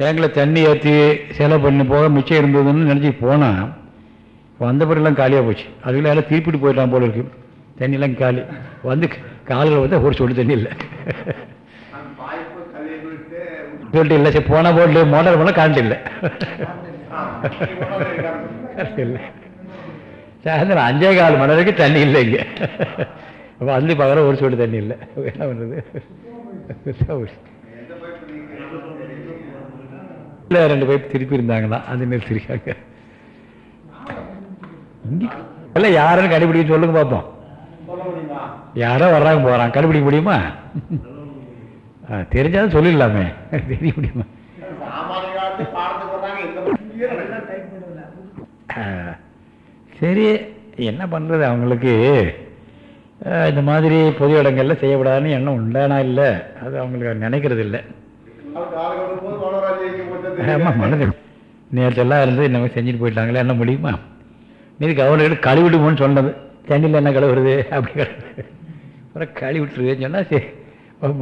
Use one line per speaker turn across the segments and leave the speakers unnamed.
டேங்கில் தண்ணி ஏற்றி செலவு பண்ணி போக மிச்சம் இருந்ததுன்னு நினச்சி போனால் வந்த பிறகுலாம் காலியாக போச்சு. அதுக்குள்ள எல்லாம் திருப்பிட்டு போயிட்டான் போல இருக்கு. தண்ணியெல்லாம் காலி. வந்து காலில் வந்து ஒரு சொல்லி தண்ணி இல்லை. சொல்லிட்டு இல்லை சரி போனால் போட்டு மோட்டார் போனால் கரண்ட் இல்லை. கரண்ட் இல்லை. சாயந்தரம் அஞ்சே கால் மணி வரைக்கும் தண்ணி இல்லை இங்கே. வந்து பார்க்குற ஒரு சொல்லி தண்ணி இல்லை. என்ன பண்ணுறது இல்லை ரெண்டு பைப் திருப்பி இருந்தாங்களா அது நிறுத்திருக்காங்க இங்கே இல்லை யாருன்னு கண்டுபிடிக்க சொல்லுங்க பார்ப்போம் யாரோ வர்றாங்க போகிறான் கண்டுபிடிக்க முடியுமா? தெரிஞ்சாலும் சொல்லிடலாமே. தெரிய முடியுமா? சரி என்ன பண்ணுறது அவங்களுக்கு? இந்த மாதிரி பொது இடங்கள்ல செய்யக்கூடாதுன்னு எண்ணம் உண்டானா இல்லை? அது அவங்களுக்கு நினைக்கிறது இல்லை ஆமாம் மனது நேரத்தெல்லாம் இருந்து நம்ம செஞ்சுட்டு போயிட்டாங்களே என்ன முடியுமா? நீ கவர்னர் கழுவிடுமோன்னு சொன்னது. தண்ணியில் என்ன கழுவுறது அப்படி அப்புறம் கழுவி விட்டுருதுன்னு சொன்னால் சரி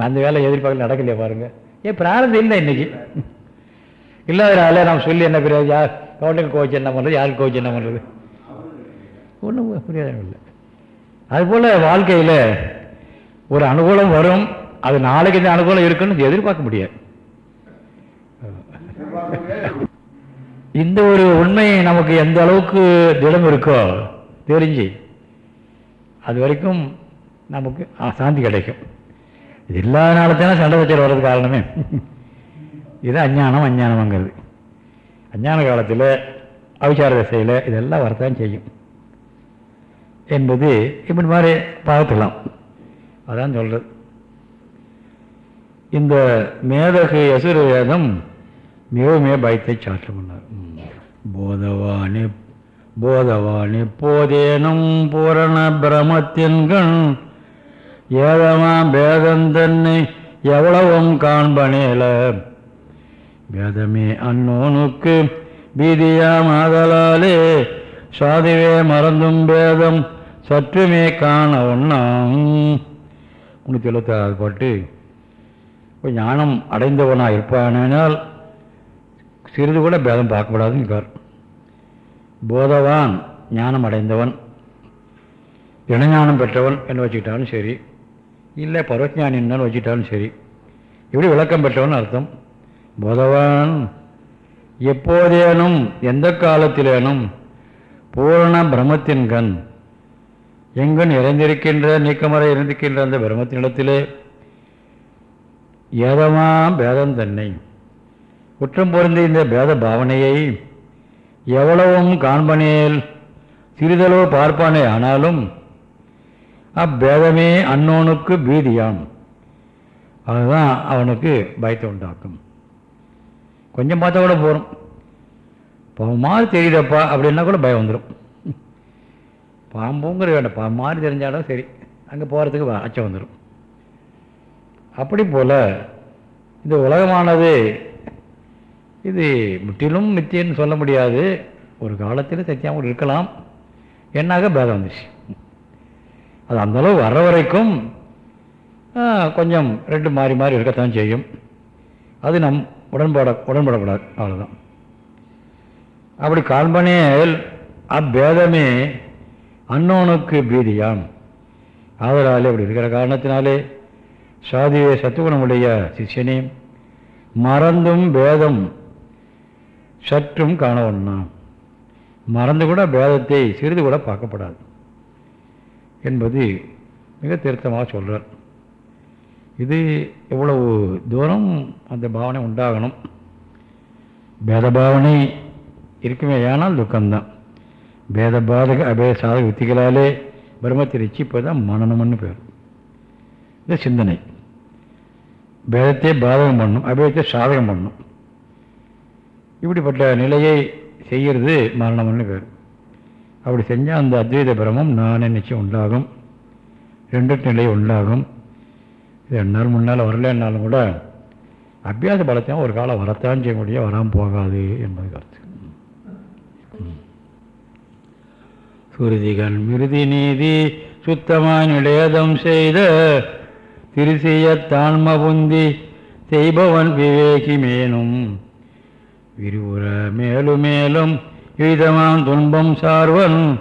அந்த வேலை எதிர்பார்க்கல நடக்கலையே பாருங்க. ஏன் பிராரதம் இல்லை இன்னைக்கு. இல்லாதனால நாம் சொல்லி என்ன பிரியாது யார் கவர்னருக்கு கோச்சு என்ன பண்ணுறது யாருக்கு கோச்சு என்ன பண்ணுறது ஒன்றும் புரியாத இல்லை. அதுபோல் வாழ்க்கையில் ஒரு அனுகூலம் வரும். அது நாளைக்கு இந்த அனுகூலம் இருக்குன்னு எதிர்பார்க்க முடியாது. இந்த ஒரு உண்மை நமக்கு எந்த அளவுக்கு திடம் இருக்கோ தெரிஞ்சு அது வரைக்கும் நமக்கு சாந்தி கிடைக்கும். இது இல்லாதனால தானே சண்டை வச்சல் வர்றது காரணமே. இது அஞ்ஞானம் அஞ்ஞானம்ங்கிறது. அஞ்ஞான காலத்தில் அவிச்சார திசையில் இதெல்லாம் வரத்தான் செய்யும். என்பது இப்படி மாதிரி பார்த்துக்கலாம். அதான் சொல்கிறது இந்த மேதகு எசுரு வேதம் மிகவுமே பயத்தை சாற்று பண்ணார் போதவானி போதவானி போதேனும் பூரண பிரமத்தின்கண் ஏதமா பேதந்தன்னை எவ்வளவும் காண்பனேல. வேதமே அன்னோனுக்கு பீதியா மாதலாலே. சாதிவே மறந்தும் பேதம் சற்றுமே காண ஒண்ணாம் முன்னூற்றி எழுபத்தாறு பாட்டு. இப்போ ஞானம் அடைந்தவனாக இருப்பானால் சிறிது கூட பேதம் பார்க்கப்படாதுன்னு இருக்கார் போதவான் ஞானம் அடைந்தவன் இனஞானம் பெற்றவன் என்று வச்சுக்கிட்டாலும் சரி இல்லை பரவஞானின்னு வச்சுக்கிட்டாலும் சரி இப்படி விளக்கம் பெற்றவன் அர்த்தம். போதவான் எப்போதேனும் எந்த காலத்திலேனும் பூரண பிரம்மத்தின் கண் எங்கன் இறைந்திருக்கின்ற நீக்கமறை இருந்திருக்கின்ற அந்த பிரம்மத்தினிடத்திலே ஏதமா பேதம் தன்னை குற்றம் பொருந்த இந்த பேத பாவனையை எவ்வளவும் காண்பனேல் சிறிதளவு பார்ப்பானே ஆனாலும் அப்பேதமே அன்னோனுக்கு பீதியாம். அதுதான் அவனுக்கு பயத்தை உண்டாக்கும். கொஞ்சம் பார்த்தா கூட போகிறோம் பாவம் மாதிரி தெரியுதப்பா அப்படின்னா கூட பயம் வந்துடும் பாம்புங்கிற வேண்டாம். பாம்பு மாதிரி தெரிஞ்சாலும் சரி. அங்கே போகிறதுக்கு அச்சம் வந்துடும் அப்படி போல் இந்த உலகமானது இது முற்றிலும் நித்தியன்னு சொல்ல முடியாது. ஒரு காலத்தில் சத்தியாமல் இருக்கலாம். என்னாக பேதம் வந்துச்சு. அது அந்தளவு வர்ற வரைக்கும் கொஞ்சம் ரெண்டு மாறி மாறி இருக்கத்தான் செய்யும். அது நம் உடன்பட உடன்படக்கூடாது அவ்வளோதான் அப்படி காண்பனேல் அப்பேதமே அன்னோனுக்கு பீதியாம். ஆதலாலே அப்படி இருக்கிற காரணத்தினாலே சாதிய சத்துகுணமுடைய சிஷ்யனையும் மறந்தும் பேதம் சற்றும் காண ஒன்றா மறந்து கூட பேதத்தை சிறிது கூட பார்க்கப்படாது என்பது மிக திருத்தமாக சொல்கிறார் இது எவ்வளவு தூரம் அந்த பாவனை உண்டாகணும்? பேத பாவனை இருக்குமே ஆனால் துக்கம்தான். பேத பாதக அபேத சாதக வித்திகளாலே பிரம்மத்தை ரசிப்பதான் மனநம்னு பேர். இது சிந்தனை. பேதத்தை பாதகம் பண்ணும் அபேதத்தை சாதகம் பண்ணும். இப்படிப்பட்ட நிலையை செய்கிறது மரணம்னு பேர். அப்படி செஞ்சால் அந்த அத்வைத பிரமம் நானே நிச்சயம் உண்டாகும். ரெண்டு நிலை உண்டாகும். இது ரெண்டு முன்னால் வரலன்னாலும் கூட அபியாச பலத்தையும் ஒரு காலம் வரத்தான் செய்ய முடியும் வராமல் போகாது என்பது கருத்து. சுருதிகள் மிருதி நீதி சுத்தமாய் நிலையதம் செய்த திருசிய தான்மபுந்தி செய்பவன் விவேகி மேனும் விரிவுற மேலும் மேலும் யுதமாம் துன்பம் சார்வன்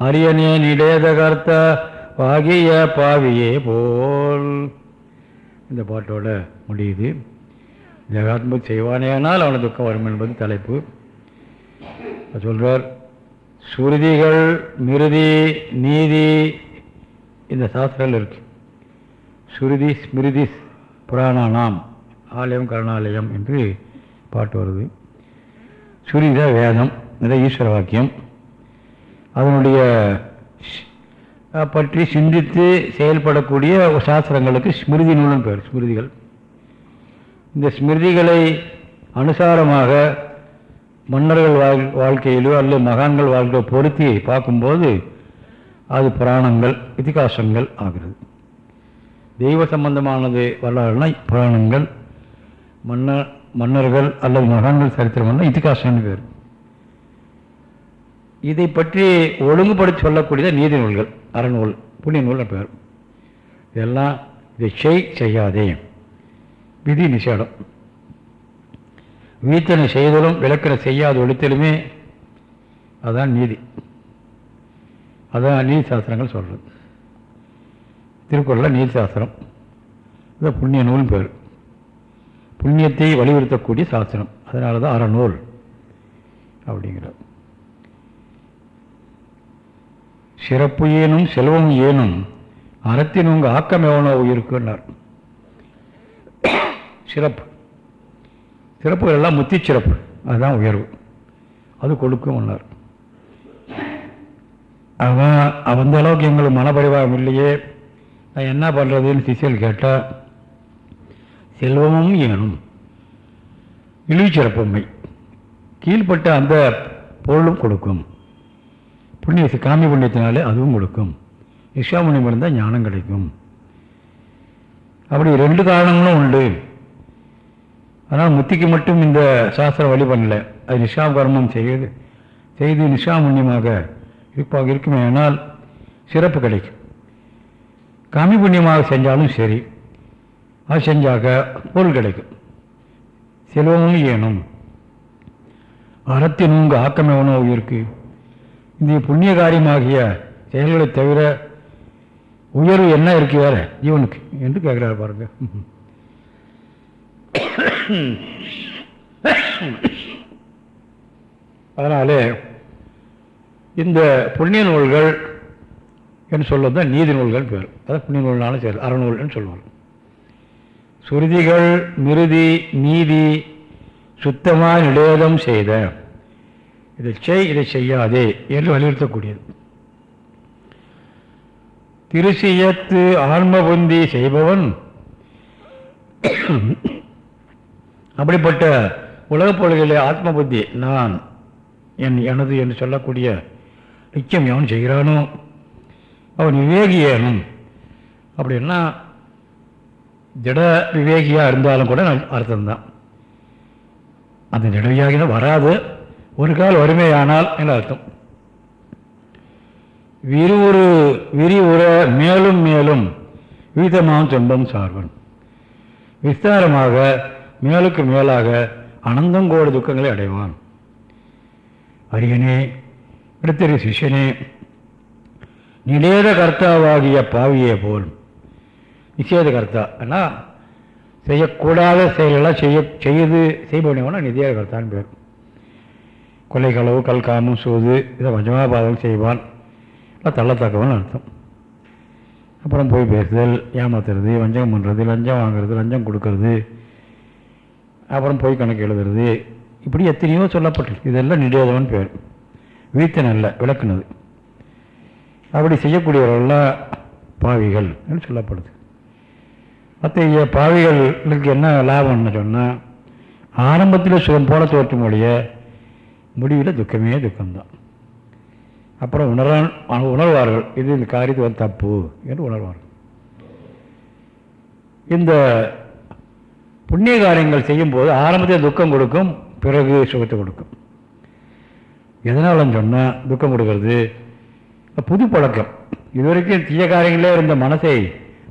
அரியனே நிடேத கர்த்த வாகிய பாவியே போல். இந்த பாட்டோட முடியுது. ஜெகாத்மக் செய்வானேனால் அவனுக்கு துக்கம் வரும் என்பது தலைப்பு. சொல்கிறார் சுருதிகள் மிருதி நீதி இந்த சாஸ்திரங்கள் இருக்கு. சுருதி ஸ்மிருதி புராணானாம் ஆலயம் கருணாலயம் என்று பாட்டு வருது. சுருதி வேதம் இதான் ஈஸ்வர வாக்கியம். அதனுடைய பற்றி சிந்தித்து செயல்படக்கூடிய சாஸ்திரங்களுக்கு ஸ்மிருதி நூலன் பேர் ஸ்மிருதிகள். இந்த ஸ்மிருதிகளை அனுசாரமாக மன்னர்கள் வாழ் வாழ்க்கையிலோ அல்லது மகான்கள் வாழ்க்கையோ பொருத்தி பார்க்கும்போது அது புராணங்கள் இதிகாசங்கள் ஆகிறது. தெய்வ சம்பந்தமானது வரலாறுனா புராணங்கள் மன்னர் மன்னர்கள் அல்லது மகான்கள் சரித்திரம் இதிகாசம்னு பேர். இதை பற்றி ஒழுங்குபடுத்தி சொல்லக்கூடியது நீதி நூல்கள் அறநூல் புண்ணிய நூல் பேர். இதெல்லாம் இதை செய் செய்யாதே. விதி நிஷேடம் வீத்தனை செய்தலும் விளக்கிற செய்யாத ஒழித்தலுமே அதான் நீதி. அதான் நீதி சாஸ்திரங்கள் சொல்கிறது திருக்குறளில் நீதி சாஸ்திரம். இதை புண்ணிய நூல் பேர். புண்ணியத்தை வலியுறுத்தக்கூடிய சாஸ்திரம். அதனால தான் அறநூல் அப்படிங்கிறார். சிறப்பு ஏனும் செல்வம் ஏனும் அறத்தின் உங்க ஆக்கம் எவனோ உயிருக்குன்னார். சிறப்பு. சிறப்புகள் எல்லாம் முத்தி சிறப்பு. அதுதான் உயர்வு. அது கொடுக்கும் ஒன்றார் அவன் அந்த அளவுக்கு எங்களுக்கு மனப்பரிவாகம் இல்லையே. நான் என்ன பண்ணுறதுன்னு சிசியல் கேட்டால் செல்வமும் ஏனும். இழிச்சிறப்புமை கீழ்ப்பட்ட அந்த பொருளும் கொடுக்கும். புண்ணிய காமி புண்ணியத்தினாலே அதுவும் கொடுக்கும். இஷாமுனியம் இருந்தால் ஞானம் கிடைக்கும். அப்படி ரெண்டு காரணங்களும் உண்டு. ஆனால் முத்திக்கு மட்டும் இந்த சாஸ்திரம் வழி பண்ணல. அது நிஷாம் கர்மம் செய்து செய்து நிஷாமுண்ணியமாக இருப்பாக இருக்குமே ஆனால் சிறப்பு கிடைக்கும். காமி புண்ணியமாக செஞ்சாலும் சரி. அது செஞ்சாக்க பொருள் கிடைக்கும். செல்வமும் ஏனும். அறத்தின் உங்க ஆக்கம் எவனோ இருக்கு இந்த புண்ணிய காரியமாகிய செயல்களை தவிர உயர்வு என்ன இருக்கு வேற? ஜீவனுக்கு என்று கேட்குறாரு பாருங்க. அதனாலே இந்த புண்ணிய நூல்கள் என்று சொல்லுவது தான் நீதி நூல்கள் பேர். அதான் புண்ணிய நூல்னாலும் சரி அறநூல்னு சொல்லுவாங்க. சுருதிகள் மிருதி நீதி சுத்தமாக நிடேதம் செய்த. இதை செய் இதை செய்யாதே என்று வலியுறுத்தக்கூடியது. திருசியத்து ஆன்மபுந்தி செய்பவன் அப்படிப்பட்ட உலகப் பொருள்களே ஆத்ம புத்தி நான் என் எனது என்று சொல்லக்கூடிய நிச்சயம் எவன் செய்கிறானோ அவன் விவேகியனும். அப்படின்னா திட விவேகியாக இருந்தாலும் கூட அர்த்தம்தான் அந்த திட வராது. ஒரு கால் வறுமையானால் என்று அர்த்தம். விரிவுறு விரிவுற மேலும் மேலும் வீதமாம் துன்பம் சார்பன். விஸ்தாரமாக மேலுக்கு மேலாக அனந்தங்கோடு துக்கங்களை அடைவான். அரியனே இடத்திற்கு சிஷ்யனே நிலேத கர்த்தாவாகிய பாவியே போல் நிஷேத கர்த்தா ஏன்னா செய்யக்கூடாத செயலெல்லாம் செய்ய செய்து செய்பவனவனா நிதியாக கர்த்தான்னு பேர் கொலை களவு கல்காமம் சூது இதை பஞ்சமாக பாதகம் செய்வான். இல்லை தள்ளத்தக்கவன் அர்த்தம். அப்புறம் போய் பேசுதல் ஏமாத்துறது வஞ்சகம் பண்ணுறது லஞ்சம் வாங்குறது லஞ்சம் கொடுக்கறது அப்புறம் போய் கணக்கு எழுதுறது. இப்படி எத்தனையோ சொல்லப்பட்டிருக்கு. இதெல்லாம் நிடேதவன் பேர். வீத்தன் அல்ல விளக்குனது. அப்படி செய்யக்கூடியவர்கள்லாம் பாவிகள் என்று சொல்லப்படுது. அத்தகைய பாவிகளுக்கு என்ன லாபம்னு சொன்னால் ஆரம்பத்தில் சுகம் போல தோற்றும் ஒழிய முடிவில் துக்கமே துக்கம்தான். அப்புறம் உணர உணர்வார்கள் இது இந்த காரியத்தை வந்து தப்பு என்று உணர்வார்கள். இந்த புண்ணிய காரியங்கள் செய்யும்போது ஆரம்பத்தில் துக்கம் கொடுக்கும் பிறகு சுகத்தை கொடுக்கும். எதனாலன்னு சொன்னால் துக்கம் கொடுக்கறது புது பழக்கம். இதுவரைக்கும் தீய காரியங்களே இருந்த மனசை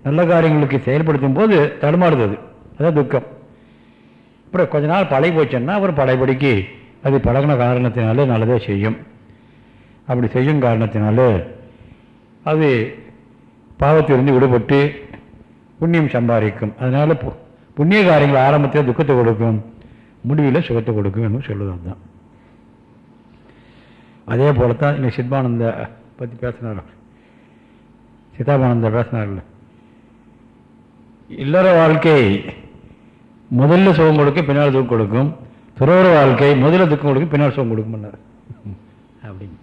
நல்ல காரியங்களுக்கு செயல்படுத்தும் போது தடுமாறுது அது அதான் துக்கம். அப்புறம் கொஞ்ச நாள் பழகி போச்சுன்னா அப்புறம் படைப்படிக்கு அது பழகின காரணத்தினாலே நல்லதே செய்யும். அப்படி செய்யும் காரணத்தினாலே அது பாவத்திலிருந்து விடுபட்டு புண்ணியம் சம்பாதிக்கும். அதனால் பு- புண்ணிய காரியங்கள் ஆரம்பத்தில் துக்கத்தை கொடுக்கும். முடிவில் சுகத்தை கொடுக்கும் என்று சொல்லுவது அதுதான். அதே போல தான் இன்னைக்கு சித்மானந்த பற்றி பேசினார்? சிதாபானந்த பேசினார்கள் இல்லற வாழ்க்கை முதல்ல சுகம் கொடுக்கும் பின்னால் துக்கம் கொடுக்கும். துறவர வாழ்க்கை முதல்ல துக்கம் கொடுக்கும் பின்னால் சுகம் கொடுக்கும் அப்படின்னு.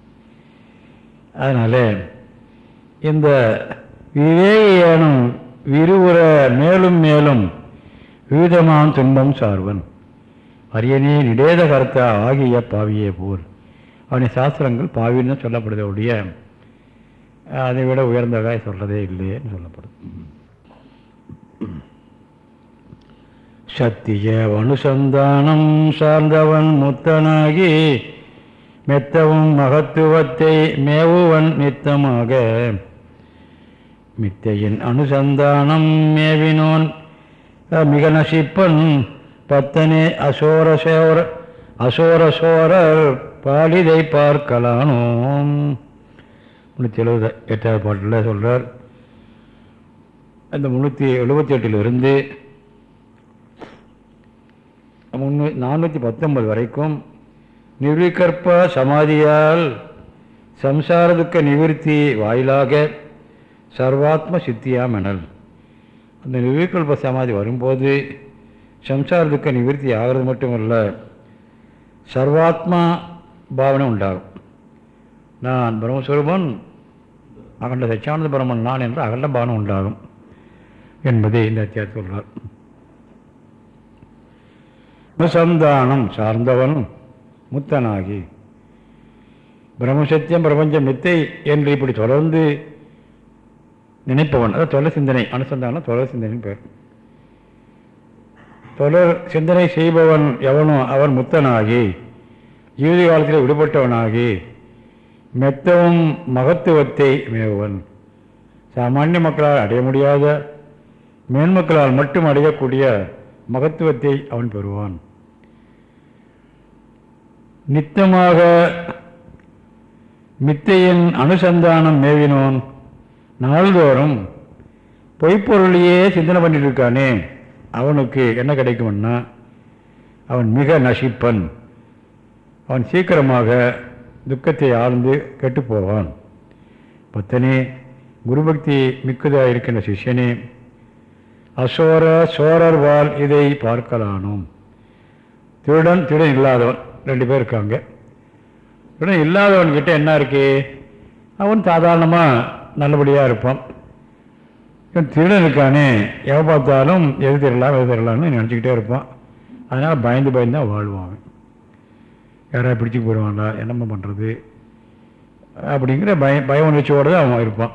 அதனால் இந்த விவேகியானும் விரிவுற மேலும் மேலும் விவிதமான துன்பம் சார்வன். அரியனே நிடேத கர்த்தா ஆகிய பாவியே போல். அவனை சாஸ்திரங்கள் பாவின்னு சொல்லப்படுதே ஒழிய அதை விட உயர்ந்ததாக சொல்கிறதே இல்லையேன்னு சொல்லப்படும். சத்திய அனுசந்தானம் சார்ந்தவன் முத்தனாகி மெத்தவும் மகத்துவத்தை மேவுவன் நித்தமாக. மித்தையின் அனுசந்தானம் மேவினோன் மிக நசிப்பன் பத்தனே அசோரசோர அசோரசோரர் பாலிதை பார்க்கலானோம். முன்னூற்றி எழுபது எட்டாவது பாட்டில் சொல்கிறார் அந்த முந்நூற்றி எழுபத்தி எட்டிலிருந்து முன்னூ நானூற்றி பத்தொன்பது வரைக்கும் நிர்விகற்ப சமாதியால் சம்சார துக்க நிவிருத்தி வாயிலாக சர்வாத்ம சித்தியாமெனல். அந்த நிர்விகல்ப சமாதி வரும்போது சம்சார துக்க நிவிருத்தி ஆகிறது மட்டுமல்ல சர்வாத்மா பாவனை உண்டாகும். நான் பிரம்மஸ்வரூபன் அகண்ட சச்சியானந்த பிரம்மன் நான் என்ற அகண்ட பாவனை உண்டாகும். என்பதை இந்த அத்தியாயத்தில் சொல்றார். சந்தானம் சார்ந்தவன் முத்தனாகி பிரம்மசத்தியம் பிரபஞ்சம் மித்தை என்று இப்படி தொடர்ந்து நினைப்பவன். அதாவது தொடர் சிந்தனை அனுசந்தானம் தொடர் சிந்தனைன்னு பேர். தொடர் சிந்தனை செய்பவன் எவனோ அவன் முத்தனாகி ஜீவித காலத்தில் விடுபட்டவனாகி மெத்தவும் மகத்துவத்தை மேவுவன். சாமானிய மக்களால் அடைய முடியாத மேன்மக்களால் மட்டும் அடையக்கூடிய மகத்துவத்தை அவன் பெறுவான். நித்தமாக மித்தையின் அனுசந்தானம் மேவினோன் நாள்தோறும் பொய்ப்பொருளையே சிந்தனை பண்ணிட்டு இருக்கானே அவனுக்கு என்ன கிடைக்கும்னா அவன் மிக நசிப்பன். அவன் சீக்கிரமாக துக்கத்தை ஆழ்ந்து கெட்டு போவான். பத்தனே குருபக்தி மிக்கதாக இருக்கின்ற சிஷ்யனே அசோர சோரர்வால் இதை பார்க்கலானோம். திருடன் திருடன் இல்லாதவன். ரெண்டு பேர் இருக்காங்க. திருடன் இல்லாதவன்கிட்ட என்ன இருக்கு? அவன் சாதாரணமாக நல்லபடியாக இருப்பான். இவன் திருடன் இருக்கானே எவை பார்த்தாலும் எது தெரியலாம் எது தெரியலாம்னு நினச்சிக்கிட்டே இருப்பான். அதனால் பயந்து பயந்து தான் வாழ்வான் அவன். யாராவது பிடிச்சி போயிடுவாங்களா என்னம்மா பண்ணுறது அப்படிங்கிற பய பய உணர்ச்சியோடு தான் அவன் இருப்பான்.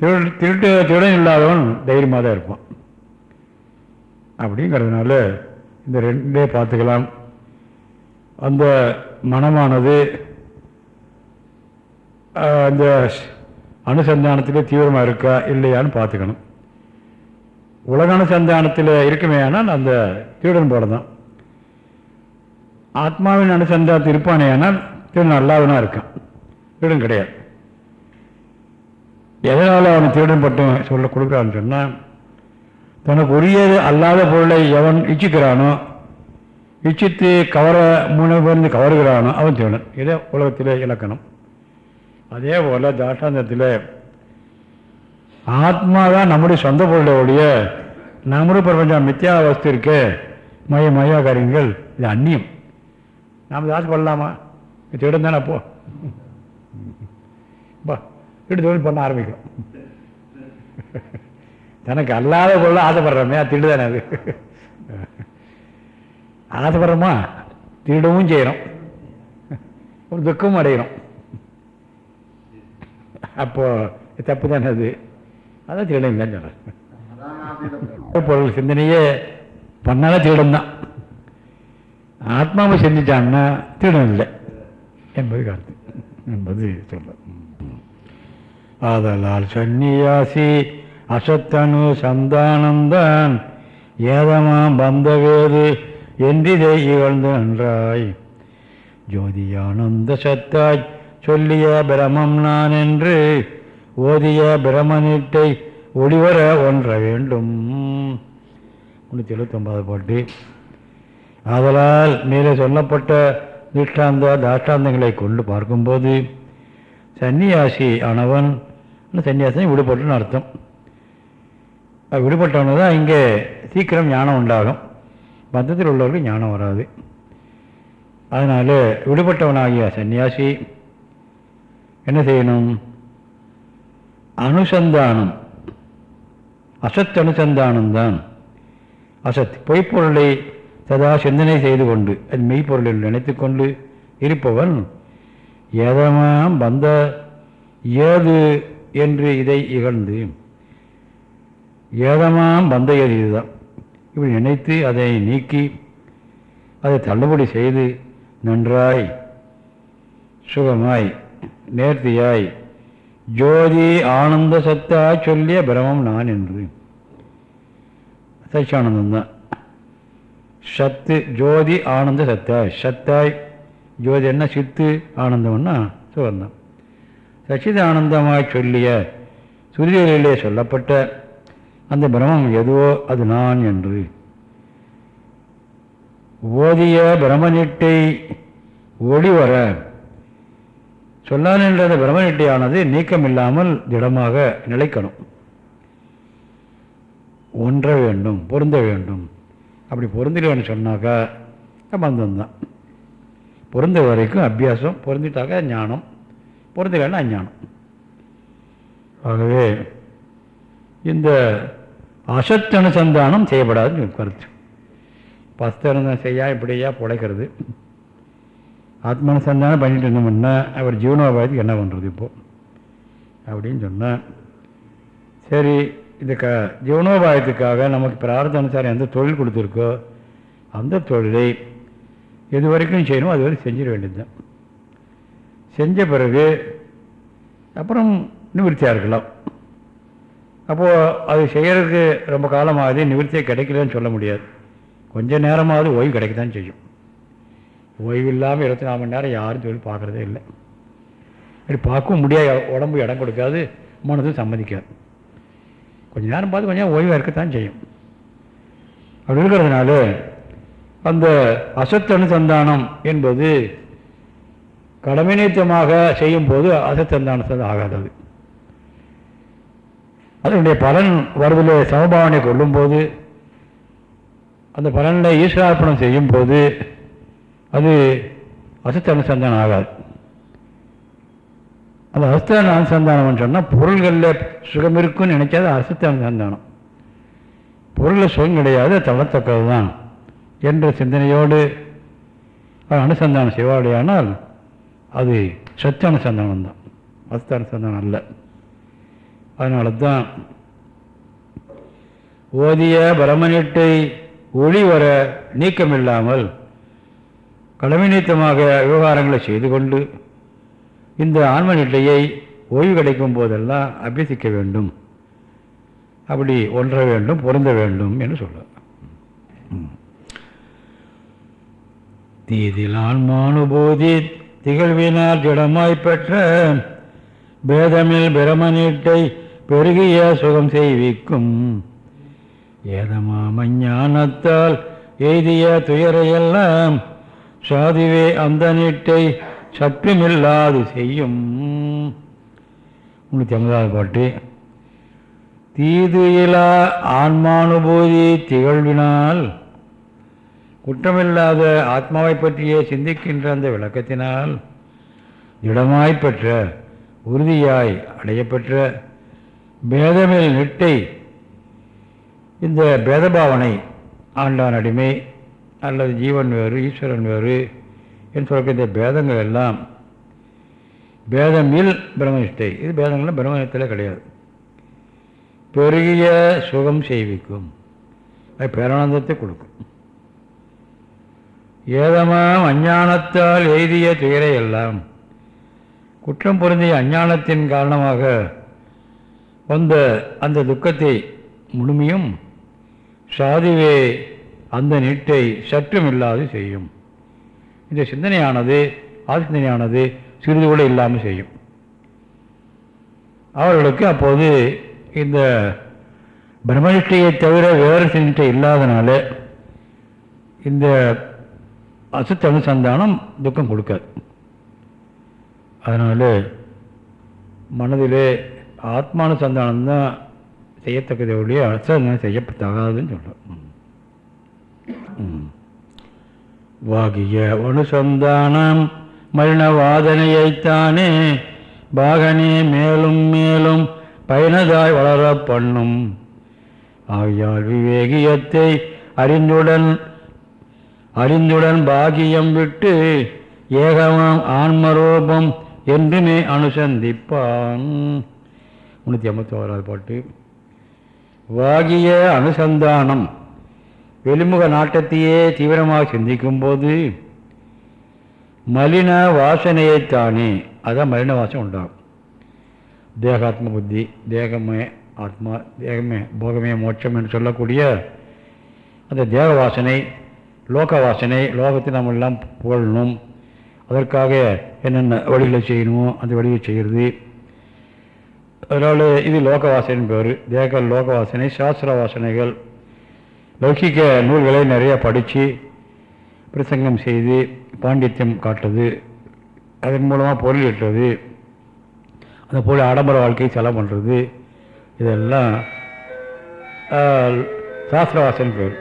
திரு திருட்டு திருடன் இல்லாதவன் தைரியமாக தான் இருப்பான். அப்படிங்கிறதுனால இந்த ரெண்டே பார்த்துக்கலாம். அந்த மனமானது அந்த அனுசந்தானத்திலே தீவிரமாக இருக்கா இல்லையான்னு பார்த்துக்கணும். உலக அனுசந்தானத்தில் இருக்குமே ஆனால் அந்த திருடன் போல தான் ஆத்மாவின் அனுசந்தானத்தில் இருப்பானே ஆனால் திருடன் அல்லாதவனாக இருக்கான். திருடன் கிடையாது. எதனால் அவன் திருடன் பட்டம் சொல்ல கொடுக்குறான்னு சொன்னால் தனக்கு உரியது அல்லாத பொருளை எவன் இச்சிக்கிறானோ இச்சித்து கவர முனைவர்ந்து கவருகிறானோ அவன் திருடன் இதே உலகத்திலே இலக்கணம் அதே போல் தாட்டாந்தத்தில் ஆத்மா தான் நம்முடைய சொந்த பொருளை ஒழிய நம்முடைய பிரபஞ்சம் மித்தியா வஸ்து இருக்கு மய மயா காரியங்கள் இது அந்நியம். நாம் ஆசை பண்ணலாமா? இது தானே அப்போ? பா திருட்டு தொழில் பண்ண ஆரம்பிக்கும் தனக்கு அல்லாத பொருள் ஆசைப்படுறோமே அது திருடு தானே அது? ஆசைப்படுறோமா? திருடவும் செய்கிறோம் ஒரு துக்கமும் அடைகிறோம் அப்போ தப்பு தானே அது? அதான் திருடம் இல்லைன்னு சொல்கிறேன் பொருள் சிந்தனையே பண்ணாலும் திருடம் தான் ஆத்மாவை சிந்திச்சான்னா திருடம் இல்லை என்பது கருத்து. என்பது சொல்ல ஆதலால் சன்னியாசி அசத்தனு சந்தானந்தான். ஏதமாம் பந்தவேது என்றிதை இகழ்ந்து நன்றாய். ஜோதியானந்த சத்தாய் சொல்லிய பிரமம் நான் என்று ஓதிய பிரமனீட்டை ஒளிவர ஒன்ற வேண்டும். முன்னூற்றி எழுபத்தொன்பது பாட்டு. ஆதலால் மேலே சொல்லப்பட்ட திஷ்டாந்த தாஷ்டாந்தங்களை கொண்டு பார்க்கும்போது சன்னியாசி ஆனவன் சன்னியாசம் விடுபட்டுன்னு அர்த்தம். விடுபட்டவனு தான் இங்கே சீக்கிரம் ஞானம் உண்டாகும். பந்தத்தில் உள்ளவர்களுக்கு ஞானம் வராது. அதனால் விடுபட்டவனாகிய சன்னியாசி என்ன செய்யணும்? அனுசந்தானம். அசத் அனுசந்தானம் தான். அசத் பொய்ப்பொருளை சதா சிந்தனை செய்து கொண்டு அது மெய்ப்பொருளில் நினைத்து கொண்டு இருப்பவன் ஏதமாம் வந்த ஏது என்று இதை இகழ்ந்து ஏதமாம் வந்த இதுதான். இப்படி நினைத்து அதை நீக்கி அதை தள்ளுபடி செய்து நன்றாய் சுகமாய் நேர்த்தியாய் ஜோதி ஆனந்த சத்தாய் சொல்லிய பிரமம் நான் என்று. சச்சியானந்தம் தான். சத்து ஜோதி ஆனந்த சத்தாய் சத்தாய் ஜோதி என்ன சித்து ஆனந்தம்னா சுகந்தம் சச்சிதானந்தமாய் சொல்லிய சுருதிகளிலே சொல்லப்பட்ட அந்த பிரமம் எதுவோ அது நான் என்று. ஓதிய பிரமனிட்டை ஒளிவர சொல்லான் என்ற அந்த பிரமனிட்டையானது நீக்கமில்லாமல் திடமாக நிலைக்கணும். ஒன்ற வேண்டும் பொருந்த வேண்டும். அப்படி பொருந்தலைன்னு சொன்னாக்கா பந்தம்தான் பொருந்த வரைக்கும் அபியாசம் பொருந்திட்டாக்க ஞானம் பொருந்தலைன்னா அஞ்ஞானம். ஆகவே இந்த அசத்தனுசந்தானம் செய்யப்படாதுன்னு கருத்து. பஸ்தனுசந்தானம் செய்யா இப்படியா பிழைக்கிறது ஆத்மானுசந்தானம் பண்ணிட்டு இருந்தோம்னா அவர் ஜீவனோபாயத்துக்கு என்ன பண்ணுறது இப்போது அப்படின்னு சொன்னால் சரி இந்த க ஜீவனோபாயத்துக்காக நமக்கு பிரார்த்த அனுசாரம் எந்த தொழில் கொடுத்துருக்கோ அந்த தொழிலை எது வரைக்கும் செய்யணும் அது வரைக்கும் செஞ்சிட வேண்டியது தான். செஞ்ச பிறகு அப்புறம் நிவர்த்தியாக இருக்கலாம். அப்போது அது செய்கிறதுக்கு ரொம்ப காலமாகுது நிவர்த்தியை கிடைக்கலன்னு சொல்ல முடியாது. கொஞ்ச நேரமாவது ஓய்வு கிடைக்க தான் செய்யும். ஓய்வு இல்லாமல் இருபத்தி நாலு மணி நேரம் யாரும் தொழில் பார்க்குறதே இல்லை. அப்படி பார்க்கவும் முடியாது உடம்பு இடம் கொடுக்காது மனதும் சம்மதிக்காது. கொஞ்ச நேரம் பார்த்து கொஞ்சம் ஓய்வாக இருக்கத்தான் செய்யும். அப்படி இருக்கிறதுனால அந்த அசத்தனுசந்தானம் என்பது கடமைநீத்தமாக செய்யும்போது அசத்தந்தானத்தை ஆகாதது அதனுடைய பலன் வருவதில் சமபாவனை கொள்ளும்போது அந்த பலனில் ஈஸ்வரார்ப்பணம் செய்யும்போது அது அசத்த அனுசந்தானம் ஆகாது. அந்த அசத்த அனுசந்தானம்னு சொன்னால் பொருள்களில் சுகம் இருக்குன்னு நினைக்காது அசத்த அனுசந்தானம் பொருளில் சுகம் கிடையாது தளத்தக்கது தான் என்ற சிந்தனையோடு அனுசந்தானம் செய்வாடையானால் அது சத்த அனுசந்தானம் தான் அசத்த அனுசந்தானம் அல்ல. அதனால தான் ஓதிய பிரமனிட்டை ஒளி வர நீக்கமில்லாமல் கடமை நீத்தமாக விவகாரங்களை செய்து கொண்டு இந்த ஆன்ம நிட்டையை ஓய்வு கிடைக்கும் போதெல்லாம் அபியசிக்க வேண்டும். அப்படி ஒன்ற வேண்டும் பொருந்த வேண்டும் என்று சொல்ல தீதில் ஆன்மானுபூதி திகழ்வினால் திடமாய் பெற்ற பேதமில் பிரமநீட்டை பெருகிய சுகம் செய்விக்கும். ஏதமாம ஞானத்தால் எய்திய துயரையெல்லாம் சாதுவே அந்த நீட்டை சற்றுமில்லாது செய்யும். முன்னூற்றி ஐம்பதாவது பாட்டு. தீது இலா ஆன்மானுபூதி திகழ்வினால் குற்றமில்லாத ஆத்மாவை பற்றியே சிந்திக்கின்ற அந்த விளக்கத்தினால் திடமாய் பெற்ற உறுதியாய் அடையப்பெற்ற பேதமில் நிட்டை. இந்த பேதபாவனை ஆண்டான் அடிமை. அல்லது ஜீவன் வேறு ஈஸ்வரன் வேறு என்று சொல்லக்கூடிய இந்த பேதங்கள் எல்லாம் பேதமில் பிரம்மனிஷ்டை. இது பேதங்கள்லாம் பிரம்மனிஷ்டையில் கிடையாது. பெருகிய சுகம் செய்விக்கும். அது பேரானந்தத்தை கொடுக்கும். ஏதமாம் அஞ்ஞானத்தால் எய்திய துயரை எல்லாம் குற்றம் பொருந்திய அஞ்ஞானத்தின் காரணமாக வந்த அந்த துக்கத்தை முழுமையும் சாதிவே அந்த நீட்டை சற்றும் இல்லாது செய்யும். இந்த சிந்தனையானது ஆசிந்தனையானது சிறிது கூட இல்லாமல் செய்யும். அவர்களுக்கு அப்போது இந்த பிரம்மனிஷ்டையை தவிர வேறு சிந்தை இல்லாதனால இந்த அசுத்த அனுசந்தானம் துக்கம் கொடுக்காது. அதனால் மனதிலே ஆத்மானுசந்தானம் தான் செய்யத்தக்கதை ஒழிய அனுசந்தானம் செய்யத்தகாதுன்னு சொல்கிறோம் வாகிய அனுசந்தானம் மலினவாதனையைத்தானே பாகனே மேலும் மேலும் பயனதாய் வளர பண்ணும். ஆகியால் விவேகியத்தை அறிந்துடன் அறிந்துடன் பாகியம் விட்டு ஏகமாம் ஆன்மரூபம் என்றுமே அனுசந்திப்பான். முன்னூற்றி ஐம்பத்தி ஓராது பாட்டு. வாகிய அனுசந்தானம் வெளிமுக நாட்டத்தையே தீவிரமாக சிந்திக்கும் போது மலின வாசனையைத்தானே. அதான் மலின வாசனை உண்டாகும். தேகாத்ம புத்தி தேகமே ஆத்மா தேகமே போகமே மோட்சம் என்று சொல்லக்கூடிய அந்த தேக வாசனை லோக வாசனை லோகத்தை நம்ம எல்லாம் புகழணும். அதற்காக என்னென்ன வழிகளை செய்யணுமோ அந்த வழியை செய்கிறது. அதனால் இது லோக வாசனைன்னு பேர். தேக லோக வாசனை சாஸ்திர வாசனைகள் லௌகிக நூல்களை நிறையா படித்து பிரசங்கம் செய்து பாண்டித்யம் காட்டுறது அதன் மூலமாக பொருள் ஈட்டுறது. அந்த பொருள் ஆடம்பர வாழ்க்கையை செலவு பண்ணுறது இதெல்லாம் சாஸ்திர வாசனை பேர்.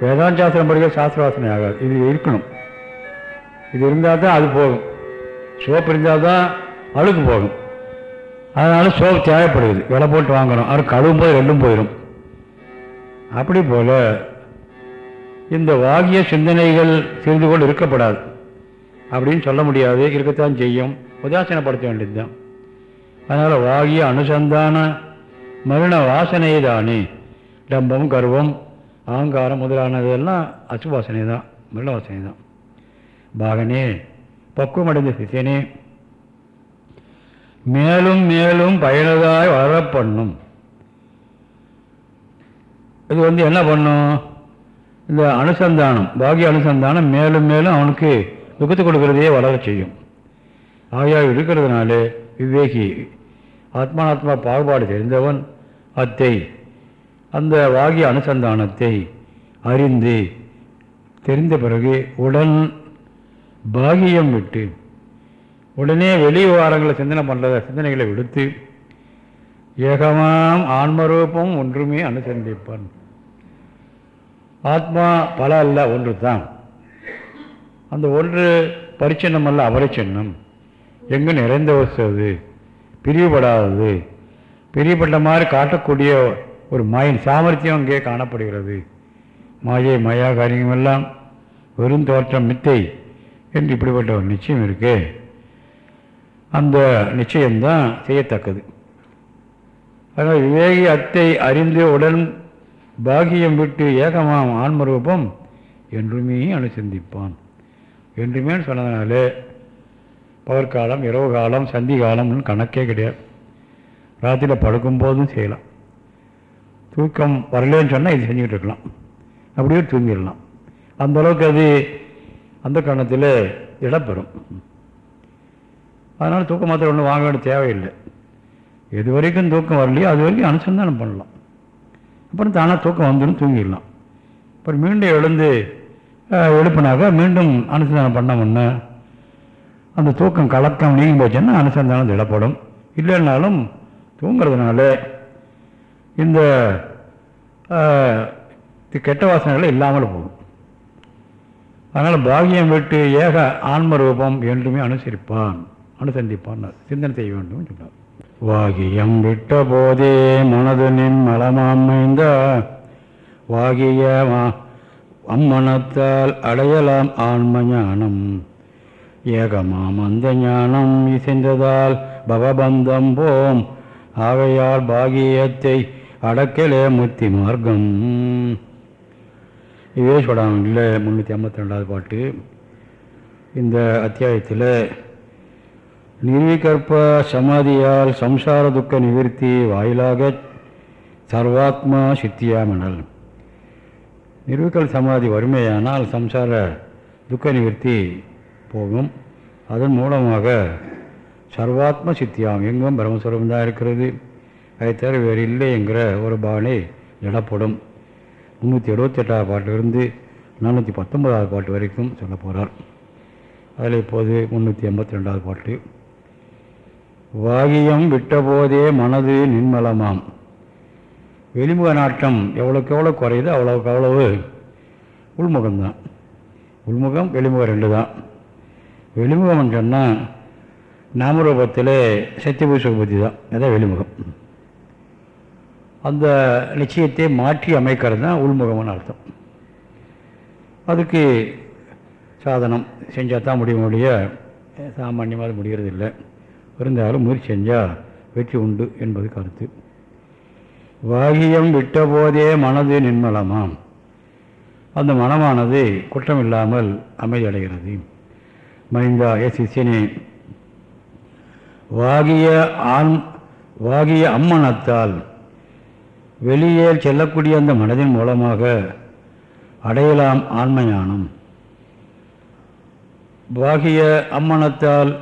வேதாந்த சாஸ்திரம் படிக்க சாஸ்திர வாசனை ஆகாது. இது இருக்கணும். இது இருந்தால் தான் அது போகும். சோப்பு இருந்தால் தான் அழுக்கு போகும். அதனால் சோப்பு தேவைப்படுது விலை போட்டு வாங்கணும். அது கழுவும் போது ரெண்டும் போயிடும் அப்படி போல் இந்த வாகிய சிந்தனைகள் தெரிந்து கொண்டு இருக்கப்படாது அப்படின்னு சொல்ல முடியாது. இருக்கத்தான் செய்யும். உதாசனப்படுத்த வேண்டியதுதான். அதனால் வாகிய அனுசந்தான மருண வாசனை தானே. டம்பம் கர்வம் அகங்காரம் முதலானதெல்லாம் அசுவாசனை தான் மருண வாசனை தான் பாகனே பக்குவமடைந்த சிஷியனே மேலும் மேலும் பயனதாய் வளர பண்ணும் இது வந்து என்ன பண்ணும்? இந்த அனுசந்தானம் பாகிய அனுசந்தானம் மேலும் மேலும் அவனுக்கு துக்கத்தை கொடுக்கறதையே வளர செய்யும். ஆகையாக இருக்கிறதுனால விவேகி ஆத்மானாத்மா பாகுபாடு தெரிந்தவன் அத்தை அந்த வாகிய அனுசந்தானத்தை அறிந்து தெரிந்த பிறகு உடன் பாகியம் விட்டு உடனே வெளி விவகாரங்களை சிந்தனை பண்ணுறத சிந்தனைகளை விடுத்து ஏகமாம் ஆன்மரூபம் ஒன்றுமே அனுசந்திப்பான். ஆத்மா பல அல்ல ஒன்று தான் அந்த ஒன்று பரிச்சின்னம் அல்ல அபரிச்சின்னம். எங்கு நிறைந்த வசது அது பிரிவுபடாதது. பிரிவுபட்ட மாதிரி காட்டக்கூடிய ஒரு மாயின் சாமர்த்தியம் அங்கே காணப்படுகிறது. மாயை மாயா காரியமெல்லாம் வெறும் தோற்றம் மித்தை என்று இப்படிப்பட்ட ஒரு நிச்சயம் இருக்கு. அந்த நிச்சயம்தான் செய்யத்தக்கது. அதனால் விவேகி அத்தை அறிந்து உடன் பாகியம் விட்டு ஏகமாம் ஆன்மரூபம் என்றுமே அனுசந்திப்பான். என்றுமே சொன்னதுனாலே பகற்காலம் இரவு காலம் சந்தி காலம்னு கணக்கே கிடையாது. ராத்திரியில் படுக்கும்போதும் செய்யலாம். தூக்கம் வரலன்னு சொன்னால் இது செஞ்சுக்கிட்டு இருக்கலாம். அப்படியே தூங்கிடலாம். அந்தளவுக்கு அது அந்த கணத்தில் இடப்பெறும் அதனால் தூக்க மாத்திரை ஒன்றும் வாங்க வேண்டிய தேவையில்லை. எது வரைக்கும் தூக்கம் வரலையோ அது வரைக்கும் அனுசந்தானம் பண்ணலாம். அப்புறம் தானாக தூக்கம் வந்துடும் தூங்கிடலாம். அப்புறம் மீண்டும் எழுந்து எழுப்பினாக்க மீண்டும் அனுசந்தானம் பண்ணோம்னா அந்த தூக்கம் கலக்கம் நீங்கி போச்சுன்னா அனுசந்தானம் திடப்படும். இல்லைன்னாலும் தூங்கிறதுனால இந்த கெட்ட வாசனைகள் இல்லாமல் போகும். அதனால் பாகியம் விட்டு ஏக ஆன்ம ரூபம் என்றுமே அனுசரிப்பான். அனுசந்திப்பான் சிந்தனை செய்ய வேண்டும் சொன்னார். வாகியம் விட்ட போதே மனது நின் மலமாமைந்த வாகிய அம்மனத்தால் அடையலாம் ஆன்ம ஞானம். ஏகமாம் அந்த ஞானம் இசைந்ததால் பவபந்தம் போம். ஆகையால் பாகியத்தை அடக்கலே முத்தி மார்க்கம். இதே இல்லை முந்நூற்றி ஐம்பத்தி ரெண்டாவது பாட்டு. இந்த அத்தியாயத்தில் நிர்விகற்ப சமாதியால் சம்சார துக்க நிவர்த்தி வாயிலாக சர்வாத்மா சித்தியாமனல். நிர்விகல் சமாதி வறுமையானால் சம்சார துக்க நிவர்த்தி போகும். அதன் மூலமாக சர்வாத்ம சித்தியாம் எங்கும் பிரம்மஸ்வரம் தான் இருக்கிறது. அதை தவிர வேறு இல்லை என்கிற ஒரு பாவனை இடப்படும் முந்நூற்றி எழுபத்தெட்டாவது பாட்டிலிருந்து நானூற்றி பத்தொன்பதாவது பாட்டு வரைக்கும் சொல்ல போகிறார் அதில் இப்போது முந்நூற்றி எண்பத்தி ரெண்டாவது பாட்டு. வாகியம் விட்டபோதே மனது நின்மலமாம். வெளிமுக நாட்டம் எவ்வளோக்கு எவ்வளோ குறையுதோ அவ்வளோக்கு அவ்வளவு உள்முகம்தான். உள்முகம் வெளிமுகம் ரெண்டு தான் வெளிமுகம்னு சொன்னால் நாமரூபத்தில் சத்தியபூஷ புத்தி தான் அதான் வெளிமுகம். அந்த நிச்சயத்தை மாற்றி அமைக்கிறது தான் உள்முகம்னு அர்த்தம். அதுக்கு சாதனம் செஞ்சால் தான் முடிய முடிய சாமானியமாக முடிகிறது இல்லை இருந்தாலும் முயற்சி செஞ்சால் வெற்றி உண்டு என்பது கருத்து. வாகியம் விட்டபோதே மனது நின்மலமாம். அந்த மனமானது குற்றமில்லாமல் அமைதியடைகிறது. மைந்தா ஏ சிஷியனே வாகிய ஆண் வாகிய அம்மனத்தால் வெளியே செல்லக்கூடிய அந்த மனதின் மூலமாக அடையலாம் ஆண்மையானம் வாகிய அம்மனத்தால்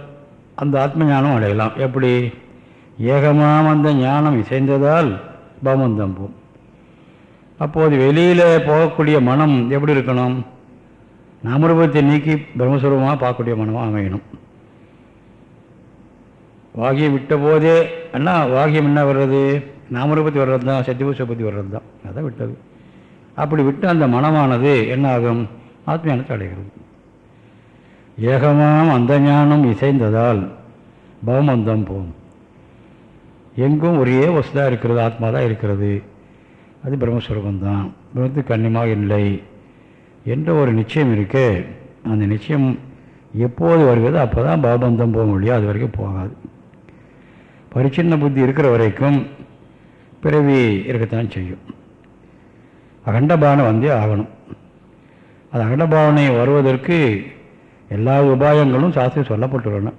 அந்த ஆத்ம ஞானம் அடையலாம். எப்படி? ஏகமாம் அந்த ஞானம் இசைந்ததால் பாமந்தம் போம் அப்போது வெளியில் போகக்கூடிய மனம் எப்படி இருக்கணும்? நாமரூபத்தை நீக்கி பிரம்மஸ்வரூபமாக பார்க்கக்கூடிய மனமாக அமையணும். வாகியம் விட்ட போதே அண்ணா வாகியம் என்ன வர்றது? நாமரூபத்தி வர்றது தான் சத்தியபூசபத்தி வர்றது தான் அதான் விட்டது அப்படி விட்டு அந்த மனமானது என்ன ஆகும் ஆத்மியானத்தை அடைகிறது ஏகமாம் அந்த ஞானம் இசைந்ததால் பவமந்தம் போம். எங்கும் ஒரே வசுதாக இருக்கிறது ஆத்மா தான் இருக்கிறது. அது பிரம்மஸ்வரூபந்தான் பிரம்மத்து கண்ணியமாக இல்லை என்ற ஒரு நிச்சயம் இருக்கு. அந்த நிச்சயம் எப்போது வருகிறதோ அப்போ தான் பாபந்தம் போக முடியும். அது வரைக்கும் போகாது. பரிச்சின்ன புத்தி இருக்கிற வரைக்கும் பிறவி இருக்கத்தான் செய்யும். அகண்டபாவனை வந்தே ஆகணும். அது அகண்டபாவனை வருவதற்கு எல்லா உபாயங்களும் சாஸ்திரம் சொல்லப்பட்டுள்ளன.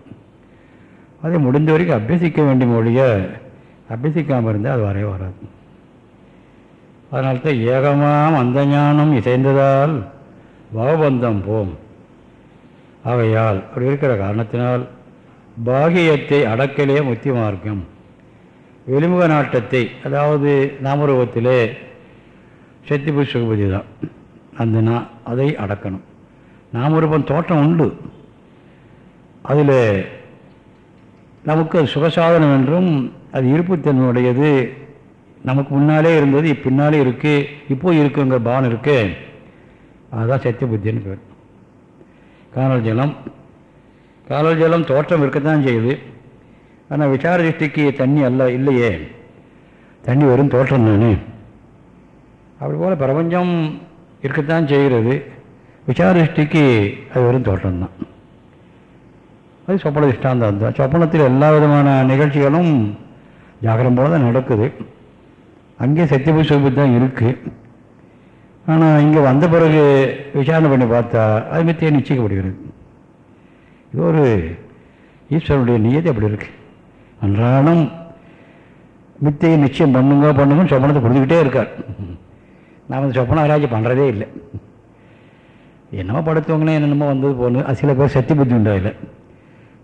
அதை முடிந்த வரைக்கும் அபியசிக்க வேண்டிய மொழிய அபியசிக்காமல் இருந்தால் அது வரவே வராது. அதனால்தான் ஏகமாம் அந்த ஞானம் இசைந்ததால் பவபந்தம் போம். ஆகையால் அப்படி இருக்கிற காரணத்தினால் பாகியத்தை அடக்கலே முத்தி மார்க்கம். வெளிமுக நாட்டத்தை அதாவது நாமரூபத்திலே சக்தி புஷ்பதி தான். அந்த நான் அதை அடக்கணும். நாம் ஒருவன் தோட்டம் உண்டு. அதில் நமக்கு அது சுகசாதனம் என்றும் அது இருப்புத்தன்மையுடையது. நமக்கு முன்னாலே இருந்தது பின்னாலே இருக்குது இப்போ இருக்குங்கிற பானம் இருக்கு. அதுதான் சத்திய புத்தின்னு பேர். காணல் ஜலம். காணல் ஜலம் தோற்றம் இருக்கத்தான் செய்யுது. ஆனால் விசார திருஷ்டிக்கு தண்ணி அல்ல இல்லையே. தண்ணி வரும் தோற்றம் தானே. அப்படி போல் பிரபஞ்சம் இருக்கத்தான் செய்கிறது. விசாரதிஷ்டிக்கு அது வெறும் தோற்றம் தான் அது சொப்பன திஷ்டாந்தம் தான். சொப்பனத்தில் எல்லா விதமான நிகழ்ச்சிகளும் ஜாகரம் போல தான் நடக்குது. அங்கே சத்தியபூஷ தான் இருக்குது ஆனால் இங்கே வந்த பிறகு விசாரணை பண்ணி பார்த்தா அது மித்திய நிச்சயிக்கப்படுகிறது. இது ஒரு ஈஸ்வரனுடைய நியதி அப்படி இருக்கு. அன்றாடம் மித்தையை நிச்சயம் பண்ணுங்க பண்ணுங்கன்னு சொப்பனத்தை கொடுத்துக்கிட்டே இருக்கார். நாம் அந்த சொப்பன ஆராய்ச்சி பண்ணுறதே இல்லை. என்னமோ படுத்தவங்களே என்னென்னமோ வந்தது போகணும் சில பேர் சக்தி புத்தி உண்டா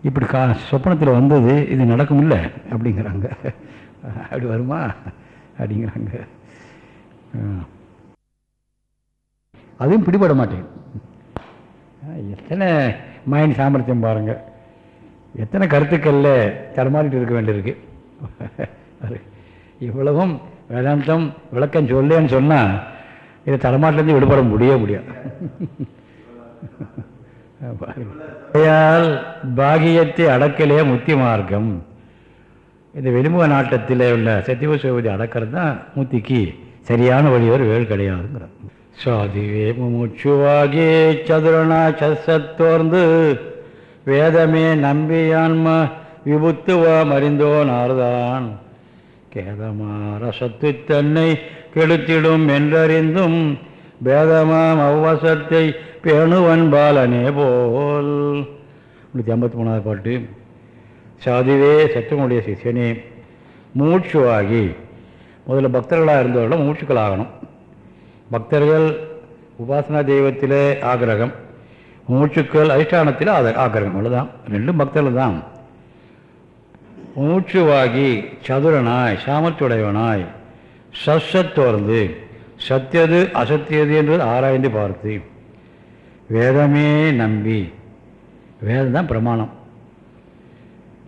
இப்படி கா சொப்பனத்தில் வந்தது இது நடக்கும் இல்லை அப்படிங்கிறாங்க. அப்படி வருமா? அப்படிங்கிறாங்க. அதுவும் பிடிபட மாட்டேங்குது எத்தனை மைண்ட் சாமர்த்தியம் பாருங்கள் எத்தனை கருத்துக்களில் தரமாறிட்டு இருக்க வேண்டியிருக்கு. இவ்வளவும் வேதாந்தம் விளக்கம் சொல்லேன்னு சொன்னால் இது தலைமாட்டிலேருந்து விடுபட முடிய முடியாது. பாகியத்தை அடக்கலே முத்தி மார்க்கம். இந்த வெளிமுக நாட்டத்தில் உள்ள சத்தியவ சிவபதி அடக்கிறது தான் முத்திக்கு சரியான வழியோர் வேல் கிடையாதுங்கிறார். சாதிவே முச்சுவாகி சதுரனா சத்தோர்ந்து வேதமே நம்பியான்ம விபுத்துவா மறிந்தோன் ஆறுதான் கேதமா ரசத்து தன்னை கெடுத்திடும் என்றறிந்தும் பேதமாம் அவ்வசத்தை பேணுவன் பாலனே போல். நூற்றி ஐம்பத்தி மூணாவது பாட்டு. சாதுவே சத்துவனுடைய சிஷியனே மூச்சுவாகி. முதல்ல பக்தர்களாக இருந்தவர்களும் மூச்சுக்களாகணும் பக்தர்கள் உபாசனா தெய்வத்திலே ஆகிரகம் மூச்சுக்கள் அதிஷ்டானத்தில் ஆத ஆக்கிரகம் அவ்வளோதான் ரெண்டும் பக்தர்கள் தான். மூச்சுவாகி சதுரனாய் சாமத்துடையவனாய் சசத்தோர்ந்து சத்தியது அசத்தியது என்று ஆராய்ந்து பார்த்து வேதமே நம்பி. வேதம் தான் பிரமாணம்.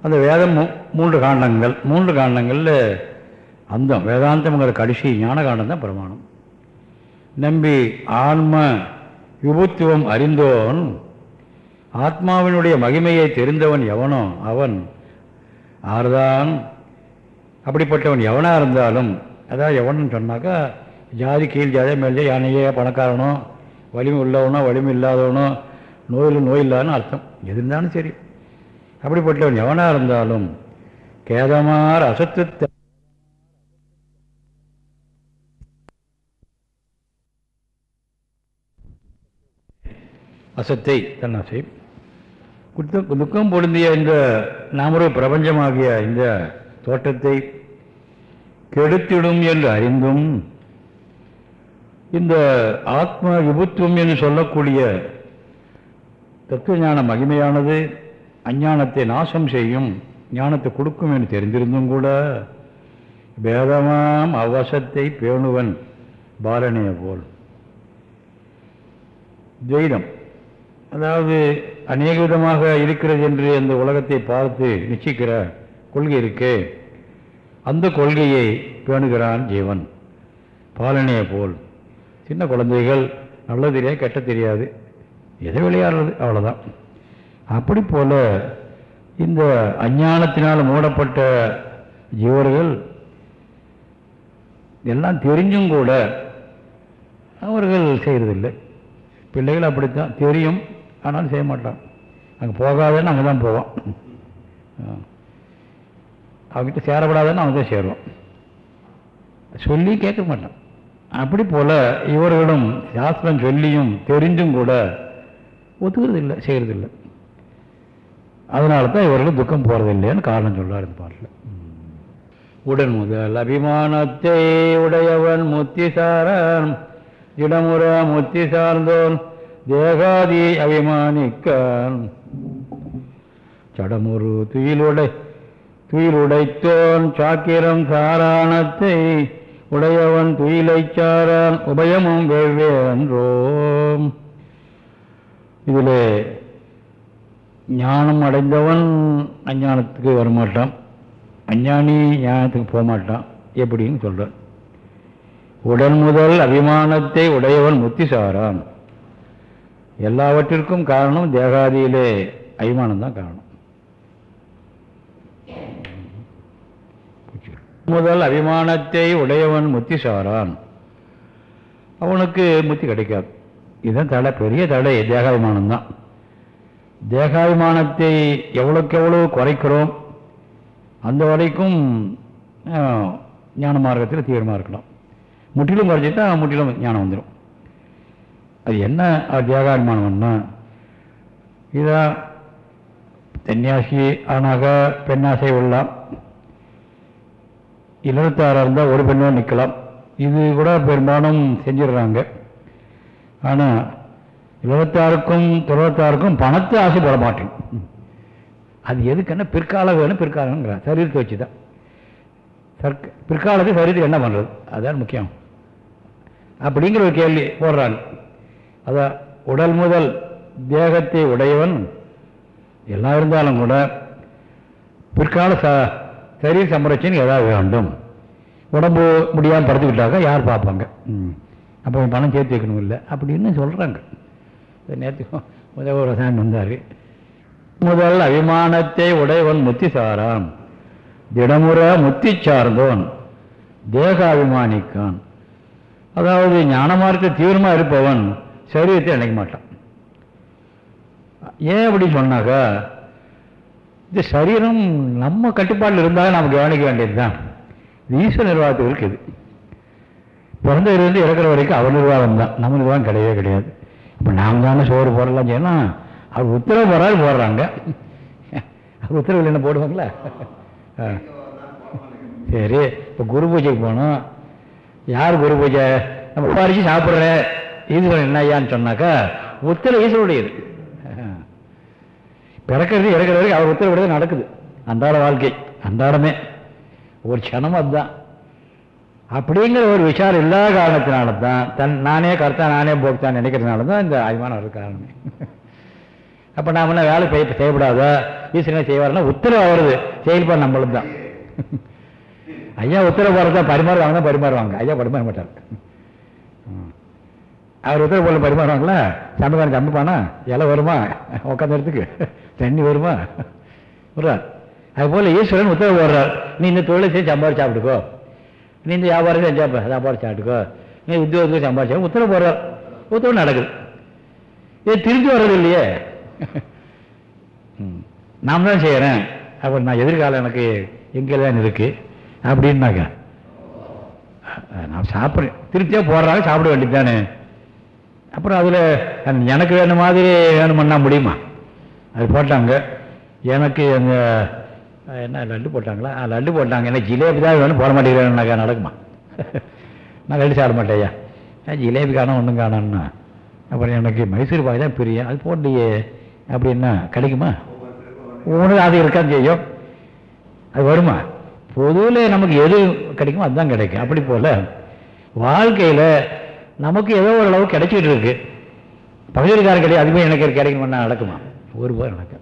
அந்த வேதம் மூன்று காண்டங்கள் மூன்று காண்டங்களில் அந்தம் வேதாந்தம்ங்கிற கடைசி ஞான காண்டம் தான் பிரமாணம். நம்பி ஆன்ம விபுத்துவம் அறிந்தோன் ஆத்மாவினுடைய மகிமையை தெரிந்தவன் எவனோ அவன் ஆறுதான் அப்படிப்பட்டவன் எவனாக இருந்தாலும் அதாவது எவன்னு சொன்னாக்கா ஜாதி கீழ் ஜாதியாக மேலே யானையே பணக்காரனோ வலிமை உள்ளவனோ வலிமை இல்லாதவனோ நோயில் நோய் இல்லாதன்னு அர்த்தம். எது இருந்தாலும் சரி. அப்படிப்பட்டவன் எவனாக இருந்தாலும் கேதமார் அசத்து அசத்தை தன்னாசை குத்த துக்கம் பொருந்திய இந்த நாமரு பிரபஞ்சமாகிய இந்த தோட்டத்தை கெடுத்திடும் என்று அறிந்தும் இந்த ஆத்ம விபுத்துவம் என்று சொல்லக்கூடிய தத்துவ ஞான மகிமையானது அஞ்ஞானத்தை நாசம் செய்யும் ஞானத்தை கொடுக்கும் என்று தெரிந்திருந்தும் கூட வேதமாம் அவசத்தை பேணுவன் பாலனே போல். துவைதம். அதாவது அநேக விதமாக இருக்கிறது என்று அந்த உலகத்தை பார்த்து நிச்சயிக்கிற கொள்கை இருக்கே. அந்த கொள்கையை பேணுகிறான் ஜீவன். பாலனையை போல். சின்ன குழந்தைகள் நல்லது தெரியாது கெட்ட தெரியாது. எதை விளையாடுறது? அவ்வளோதான் அப்படி போல இந்த அஞ்ஞானத்தினால் மூடப்பட்ட ஜீவர்கள் எல்லாம் தெரிஞ்சும் கூட அவர்கள் செய்கிறதில்லை பிள்ளைகள் அப்படித்தான். தெரியும் ஆனாலும் செய்ய மாட்டான். அங்கே போகாதேன்னு அங்கே தான் போவான். ஆ. அவங்ககிட்ட சேரப்படாதன்னு அவங்க தான் சேருவான். சொல்லி கேட்க மாட்டான். அப்படி போல் இவர்களும் சாஸ்திரம் சொல்லியும் தெரிஞ்சும் கூட ஒத்துக்கிறதில்லை செய்கிறதில்லை அதனால தான் இவர்கள் துக்கம் போகிறதில்லைன்னு காரணம் சொல்றார் இந்த பாட்டில் உடன் முதல் அபிமானத்தை உடையவன் முத்தி சாரன் இடமுற முத்தி சார்ந்தோன் தேகாதி அபிமானிக்கான். சடமுறு துயிலுடை துயிலுடைத்தோன் சாக்கிரம் சாராணத்தை உடையவன் துயிலைச் சாரான் உபயமும் வெவ்வேன்றோம் இதில் ஞானம் அடைந்தவன் அஞ்ஞானத்துக்கு வரமாட்டான். அஞ்ஞானி ஞானத்துக்கு போகமாட்டான். எப்படின்னு சொல்கிறான் உடன் முதல் அபிமானத்தை உடையவன் முத்திசாரான் எல்லாவற்றிற்கும் காரணம் தேகாதியிலே அபிமானம் தான் காரணம். முதல் அபிமானத்தை உடையவன் முத்திசாரான். அவனுக்கு முத்தி கிடைக்காது. இதுதான் தடை பெரிய தடை தேகாபிமானம் தான் தேகாபிமானத்தை எவ்வளோக்கு எவ்வளோ குறைக்கிறோம் அந்த வரைக்கும் ஞான மார்க்கத்தில் தீவிரமாக இருக்கலாம். முற்றிலும் குறைச்சிட்டா முற்றிலும் ஞானம் வந்துடும் அது என்ன தேகாபிமானம்னா இதான் தென்னியாசி ஆனாக பெண்ணாசை உள்ளான் இருபத்தாறாக இருந்தால் ஒரு பெண்ணோடு நிற்கலாம் இது கூட பெரும்பாலும் செஞ்சிடுறாங்க. ஆனால் இருபத்தாறுக்கும் தொழுபத்தாறுக்கும் பணத்தை ஆசைப்பட மாட்டேன் அது எதுக்குன்னா பிற்காலம் வேணும் பிற்காலங்கிறான் சரீரத்தை வச்சு தான் சர்க்க பிற்காலத்தை சரீரத்துக்கு என்ன பண்ணுறது அதுதான் முக்கியம். அப்படிங்கிற ஒரு கேள்வி போடுறாங்க. அதான் உடல் முதல் தேகத்தை உடையவன் எல்லாம் இருந்தாலும் கூட பிற்கால ச சரீர சம்ரட்சணை ஏதாவது வேண்டும். உடம்பு முடியாமல் படுத்துக்கிட்டாக்க யார் பார்ப்பாங்க? ம். அப்போ பணம் சேர்த்து வைக்கணும் இல்லை. அப்படின்னு சொல்கிறாங்க நேற்று முதல் ஒரு சாமி வந்தார். முதல் அபிமானத்தை உடையவன் முத்தி சாரான் திடமுற முத்தி சார்ந்தோன். தேக அபிமானிக்கான். அதாவது ஞானமார்க்க தீவிரமாக இருப்பவன் சரீரத்தை நினைக்க மாட்டான். ஏன் அப்படி சொன்னாக்கா இந்த சரீரம் நம்ம கட்டுப்பாட்டில் இருந்தாலும் நாம் கவனிக்க வேண்டியது தான் ஈஸ்வர நிர்வாகத்துக்கு இருக்குது பிறந்ததுலேருந்து இறக்குற வரைக்கும் அவர் நிர்வாகம் தான். நம்ம நிர்வாகம் கிடையவே கிடையாது. இப்போ நாம் தானே சோறு போடலாம் சொன்னால் அவர் உத்தரவு போடுறாரு போடுறாங்க. அவர் உத்தரவு என்ன போடுவாங்களா? ஆ. சரி இப்போ குரு பூஜைக்கு போனோம் யார் குரு பூஜை? நம்ம பறிச்சு சாப்பிட்றேன். ஈஸ்வரன் என்னையான்னு சொன்னாக்கா உத்தரவு ஈஸ்வருடையது. பிறக்கிறது இறக்குற வரைக்கும் அவர் உத்தரவிட நடக்குது. அன்றாட வாழ்க்கை அன்றாடமே. ஒரு க்ஷணம் அதுதான். அப்படிங்கிற ஒரு விசாரம் இல்லாத காரணத்தினால தான் தன் நானே கருத்தா நானே போக்தான் நினைக்கிறதுனால தான் இந்த அபிமானம் ஒரு காரணமே. அப்போ நாம் என்ன வேலை செய்ய செய்யப்படாதா? ஈஸ்வரனை செய்வார்னா உத்தரவு வருது செயல்பாடு நம்மளும் தான் ஐயா உத்தரவு போகிறதா பரிமாறுவாங்க தான் பரிமாறுவாங்க ஐயா பரிமாற மாட்டார். அவர் உத்தரவு போல பரிமாறுவாங்களா சமைக்காரன் சமைப்பானா இலை வருமா? உட்காந்துறதுக்கு இடத்துக்கு தண்ணி வருமா? வருவார் அதுபோல் ஈஸ்வரன் உத்தரவு போடுறார். நீ இந்த தொழிலை செய்ய சம்பாதி சாப்பிட்டுக்கோ. நீ இந்த வியாபாரம் செஞ்சா சாப்பாடு சாப்பிட்டுக்கோ. நீ உத்தியோகத்துக்கு சம்பாதிச்சா உத்தரவு போடுறார். உத்தரவு நடக்குது. இது திரும்பி வர்றது இல்லையே. ம். தான் செய்கிறேன் அப்போ நான் எதிர்காலம் எனக்கு எங்கே தான் இருக்குது அப்படின்னாக்கா நான் சாப்பிட்றேன் திருப்தியாக போடுறாங்க சாப்பிட வேண்டியது தானே அப்புறம் அதில் எனக்கு வேணும் மாதிரி வேணுமன்னா முடியுமா? அது போட்டாங்க. எனக்கு எங்கள் என்ன லட்டு போட்டாங்களா? ஆ, லட்டு போட்டாங்க. ஏன்னா ஜிலேபி தான் வேணும் போட மாட்டேங்கிறேன்னாக்கா நடக்குமா? நான் லட்டு சாப்பிட மாட்டேயா? ஜிலேபி காணும் ஒன்றும் காணோம்னா? அப்புறம் எனக்கு மைசூர் பாய் தான் பிரியம். அது போட்டியே அப்படின்னா கிடைக்குமா? உனக்கு அது இருக்கான்னு செய்யும். அது வருமா? பொதுவில் நமக்கு எது கிடைக்குமோ அதுதான் கிடைக்கும். அப்படி போல் வாழ்க்கையில் நமக்கு ஏதோ ஓரளவு கிடைச்சிட்டு இருக்கு. பகுதிக்காரன் கிடையாது அதுவே எனக்கு கிடைக்கணும்னா நடக்குமா? ஒரு போய் நடக்கும்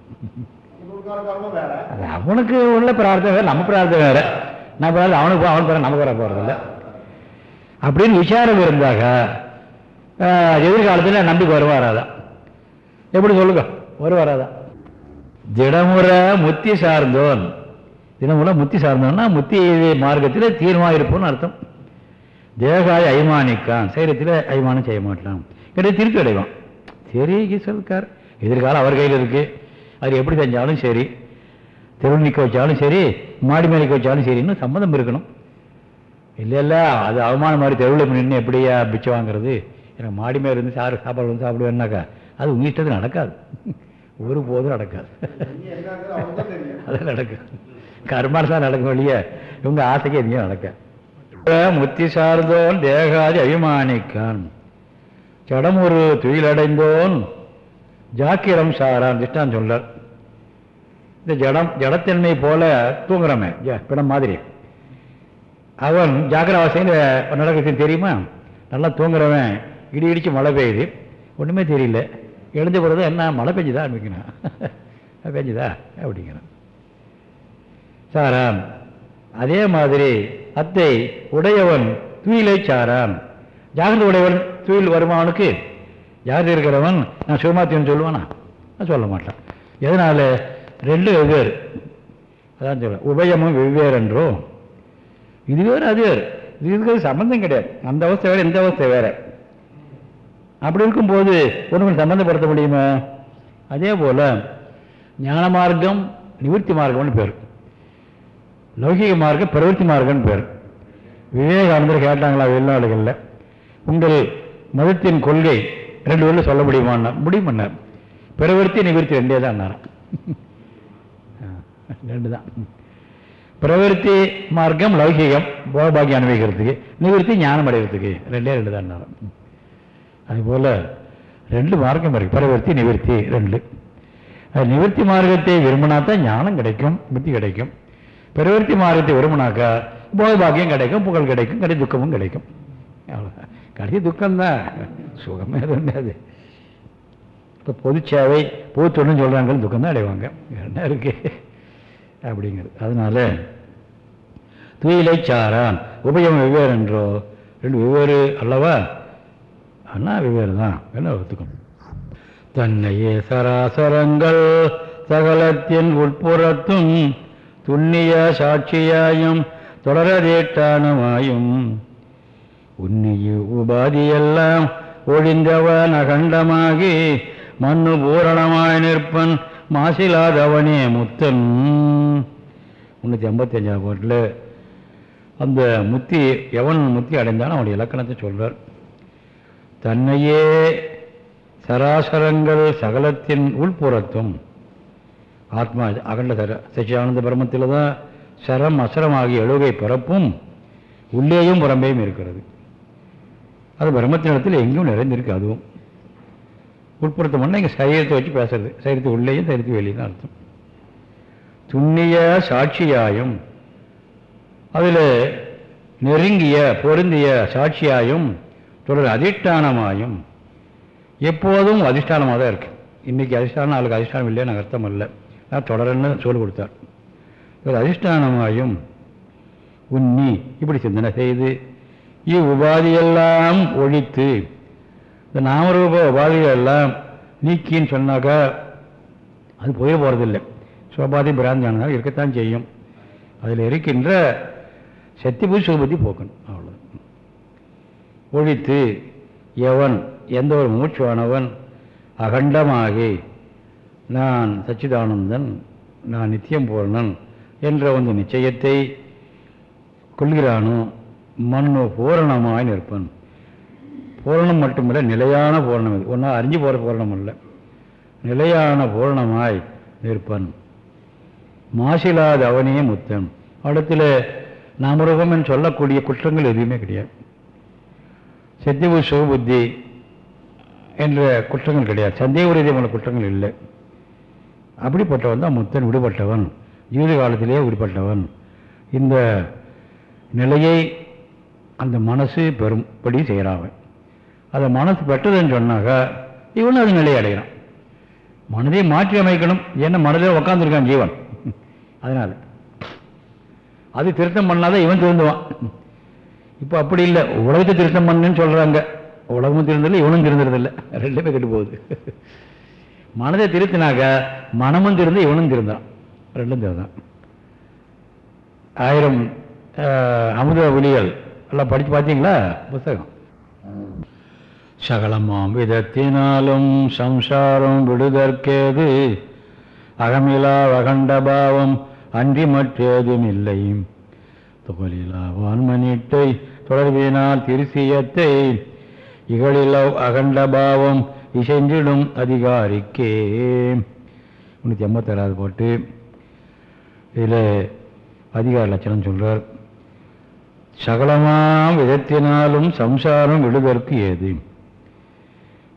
அது அவனுக்கு உள்ள பிரார்த்தனை வேறு நம்ம பிரார்த்தனை வேறு. நான் பிரார்த்தனை அவனுக்கு அவன் பிறகு நமக்கு வர போகிறதில்ல அப்படின்னு விசாரம் இருந்தாக எதிர்காலத்தில் நம்பிக்கை வருவா வராதா? எப்படி சொல்லுங்க? ஒரு வராதா? திடமுற முத்தி சார்ந்தோன். தினமுற முத்தி சார்ந்தோன்னா முத்தி மார்க்கத்தில் தீர்மாக இருப்போம்னு அர்த்தம். தேகாய அய்மானிக்கான் சைரத்தில் அய்மானம் செய்ய மாட்டான். கிடையாது திருப்பி அடைவான். சரி ஈஸ்வரக்கார் எதிர்காலம் அவர் கையில் இருக்குது அது எப்படி செஞ்சாலும் சரி தெருள் நிற்க வச்சாலும் சரி மாடி மேலிக்க வச்சாலும் சரின்னு சம்மதம் இருக்கணும். இல்லை இல்லை அது அவமானம் மாதிரி தெருவில் நின்று எப்படியா பிச்சை வாங்குறது? எனக்கு மாடி மேலே இருந்து சாரு சாப்பாடு வந்து சாப்பிடுவேன்னாக்கா அது உங்கிட்டது இஷ்டத்துக்கு நடக்காது. ஒரு போதும் நடக்காது. அது நடக்கும் கர்மால் நடக்கும் இல்லையா இவங்க ஆசைக்கு எதுவும் நடக்காது முத்தி சார்ந்தோன் தேகாதி அபிமானிக்கான். சடம் ஒரு துயிலடைந்தோன் ஜாக்கிரம் சாரான் திஷ்டான் சொல்றார் இந்த ஜடம் ஜடத்தன்மை போல தூங்குறமே. பிணம் மாதிரி. அவன் ஜாக்கிரவாசைன்னு நடக்கிறது தெரியுமா? நல்லா தூங்குறவன் இடி இடிச்சு மழை பெய்யுது. ஒன்றுமே தெரியல. எழுந்த பிறகு என்ன மழை பெஞ்சுதா? அப்படிங்கிறான். பெஞ்சுதா? அப்படிங்கிறான். சாரான் அதே மாதிரி அத்தை உடையவன் துயிலை சாரான் ஜாகிரதை உடையவன் துயில் வருமா யார் இருக்கிறவன்? நான் சிவமாத்தியன் சொல்லுவானா? நான் சொல்ல மாட்டான். எதனால்? ரெண்டு வெவ்வேறு. அதான் சொல்ல உபயமும் வெவ்வேறு என்றோ இது வேறு அது வேறு. இதுக்கு சம்மந்தம் கிடையாது. அந்த அவஸ்தை வேறு இந்த அவஸ்தை வேறு. அப்படி இருக்கும்போது ஒன்று சம்மந்தப்படுத்த முடியுமா? அதே போல் ஞான மார்க்கம் நிவர்த்தி மார்க்கம்னு பேர். லௌகிக மார்க்கம் பிரவர்த்தி மார்க்கம்னு பேர். விவேகானந்தர் கேட்டாங்களா வெளிநாடுகளில்? உங்கள் மதத்தின் கொள்கை ரெண்டு பேரில் சொல்ல முடியுமான்னா முடியுமன்னார் பிரவர்த்தி நிவர்த்தி ரெண்டே தான் ரெண்டு தான். பிரவர்த்தி மார்க்கம் லௌகிகம் போகபாகியம் அனுபவிக்கிறதுக்கு நிவர்த்தி ஞானம் அடைகிறதுக்கு ரெண்டே ரெண்டு தான் அதுபோல் ரெண்டு மார்க்கம் இருக்குது பிரவர்த்தி நிவர்த்தி ரெண்டு. நிவர்த்தி மார்க்கத்தை விரும்பினா தான் ஞானம் கிடைக்கும் புத்தி கிடைக்கும். பிரவர்த்தி மார்க்கத்தை விரும்பினாக்கா போகபாகியம் கிடைக்கும் புகழ் கிடைக்கும் கடை துக்கமும் கிடைக்கும். அவ்வளோதான் கடைசி துக்கம்தான் சுகமே எதுவும் கிடையாது இப்போ பொதுச்சேவை பொதுத்தொன்னு சொல்கிறாங்க துக்கம் தான் அடைவாங்க. என்ன இருக்கு? அப்படிங்கிறது. அதனால துயிலை சாரான் உபயம் வெவ்வேறு என்றோ ரெண்டு வெவ்வேறு அல்லவா? அண்ணா வெவ்வேறு தான் என்ன ஒத்துக்கணும்? தன்னையே சராசரங்கள் சகலத்தின் உட்புறத்தும் துண்ணிய சாட்சியாயும் தொடரதேட்டானமாயும் உன்னியு உபாதியெல்லாம் ஒழிந்தவன் அகண்டமாகி மண்ணு பூரணமாய் நிற்பன் மாசிலாதவனே முத்தன். முந்நூற்றி ஐம்பத்தஞ்சாம் பாட்டில் அந்த முத்தி எவன் முத்தி அடைந்தாலும் அவனுடைய இலக்கணத்தை சொல்வார் தன்னையே சராசரங்கள் சகலத்தின் உள்புறத்தும் ஆத்மா அகண்ட சர சச்சியானந்த பிரம்மத்தில் தான் சரம் அசரம் ஆகிய எழுகை பிறப்பும் உள்ளேயும் புறம்பேயும் இருக்கிறது. அது பிரம்மத்தினிடத்தில் எங்கேயும் நிறைந்திருக்கு அதுவும். உட்புறத்தம்னா இங்கே சரீரத்தை வச்சு பேசுறது. சரீரத்து உள்ளேயும் சரீரத்து தான் அர்த்தம். துண்ணிய சாட்சியாயும் அதில் நெருங்கிய பொருந்திய சாட்சியாயும் தொடர் அதிஷ்டானமாயும் எப்போதும் அதிஷ்டானமாக தான் இருக்குது இன்றைக்கி அதிஷ்டானம் நாளுக்கு அதிஷ்டானம் இல்லைன்னு அர்த்தம் இல்லை. நான் தொடரன்னு சொல்லு கொடுத்தார். ஒரு அதிஷ்டானமாயும் உன்னி இப்படி சிந்தனை செய்து இவ்வுபாதியெல்லாம் ஒழித்து இந்த நாமரூப உபாதிகளெல்லாம் நீக்கின்னு சொன்னாக்கா அது போயே போகிறதில்லை சுபாதி பிராந்தியானதாக இருக்கத்தான் செய்யும். அதில் இருக்கின்ற சத்தியபுதி சுகபுத்தி போக்கணும் அவ்வளோ ஒழித்து எவன் எந்த ஒரு மூச்சுவானவன் அகண்டமாகி நான் சச்சிதானந்தன் நான் நித்தியம் பூர்ணன் என்ற ಒಂದು நிச்சயத்தை கொள்கிறானோ மண்ணு பூரணமாய் நிற்பன். பூரணம் மட்டுமில்லை நிலையான பூரணம் இது. ஒன்றா அறிஞ்சு போகிற பூரணம் இல்லை நிலையான பூரணமாய் நிற்பன். மாசிலாத அவனியே முத்தன். அடுத்தில் நாமருகம் என்று சொல்லக்கூடிய குற்றங்கள் எதுவுமே கிடையாது. சத்தியபு சுகபுத்தி என்ற குற்றங்கள் கிடையாது. சந்தேக ரீதியான குற்றங்கள் இல்லை. அப்படிப்பட்டவன் தான் முத்தன் விடுபட்டவன். ஜீவித காலத்திலேயே விடுபட்டவன். இந்த நிலையை அந்த மனசு பெரும்படி செய்கிறாவன் அதை மனசு பெற்றதுன்னு சொன்னாக்கா இவனும் அது நிலையை அடைகிறான். மனதை மாற்றி அமைக்கணும். ஏன்னா மனதில் உக்காந்துருக்கான் ஜீவன். அதனால். அது திருத்தம் பண்ணாதான் இவன் திருந்துவான். இப்போ அப்படி இல்லை. உலகத்தை திருத்தம் பண்ணுன்னு சொல்கிறாங்க உலகமும் திருந்ததில்லை இவனும் திருந்துறதில்லை ரெண்டுமே கெட்டு போகுது. மனதை திருத்தினாக்க மனமும் திருந்து இவனும் திருந்தான் ரெண்டும் திருந்தான் ஆயிரம் அஹ், அமுத ஒலிகள் எல்லாம் படித்து பார்த்தீங்களா? புத்தகம். சகலமாம் விதத்தினாலும் சம்சாரம் விடுதற்கேது. அகமிலா வகண்டபாவம் அன்றி மற்றேதும் இல்லை. தொகலிலா வான்மனிட்டை தொடர்பினால் திருசியத்தை. இகழிலவ் அகண்டபாவம் இசைஞ்சிடும் அதிகாரிக்கே. முன்னூற்றி ஐம்பத்தேழாவது போட்டு இதில் அதிகார லட்சணம் சொல்கிறார் சகலமாம் விதத்தினாலும் சம்சாரம் விடுதற்கு ஏது?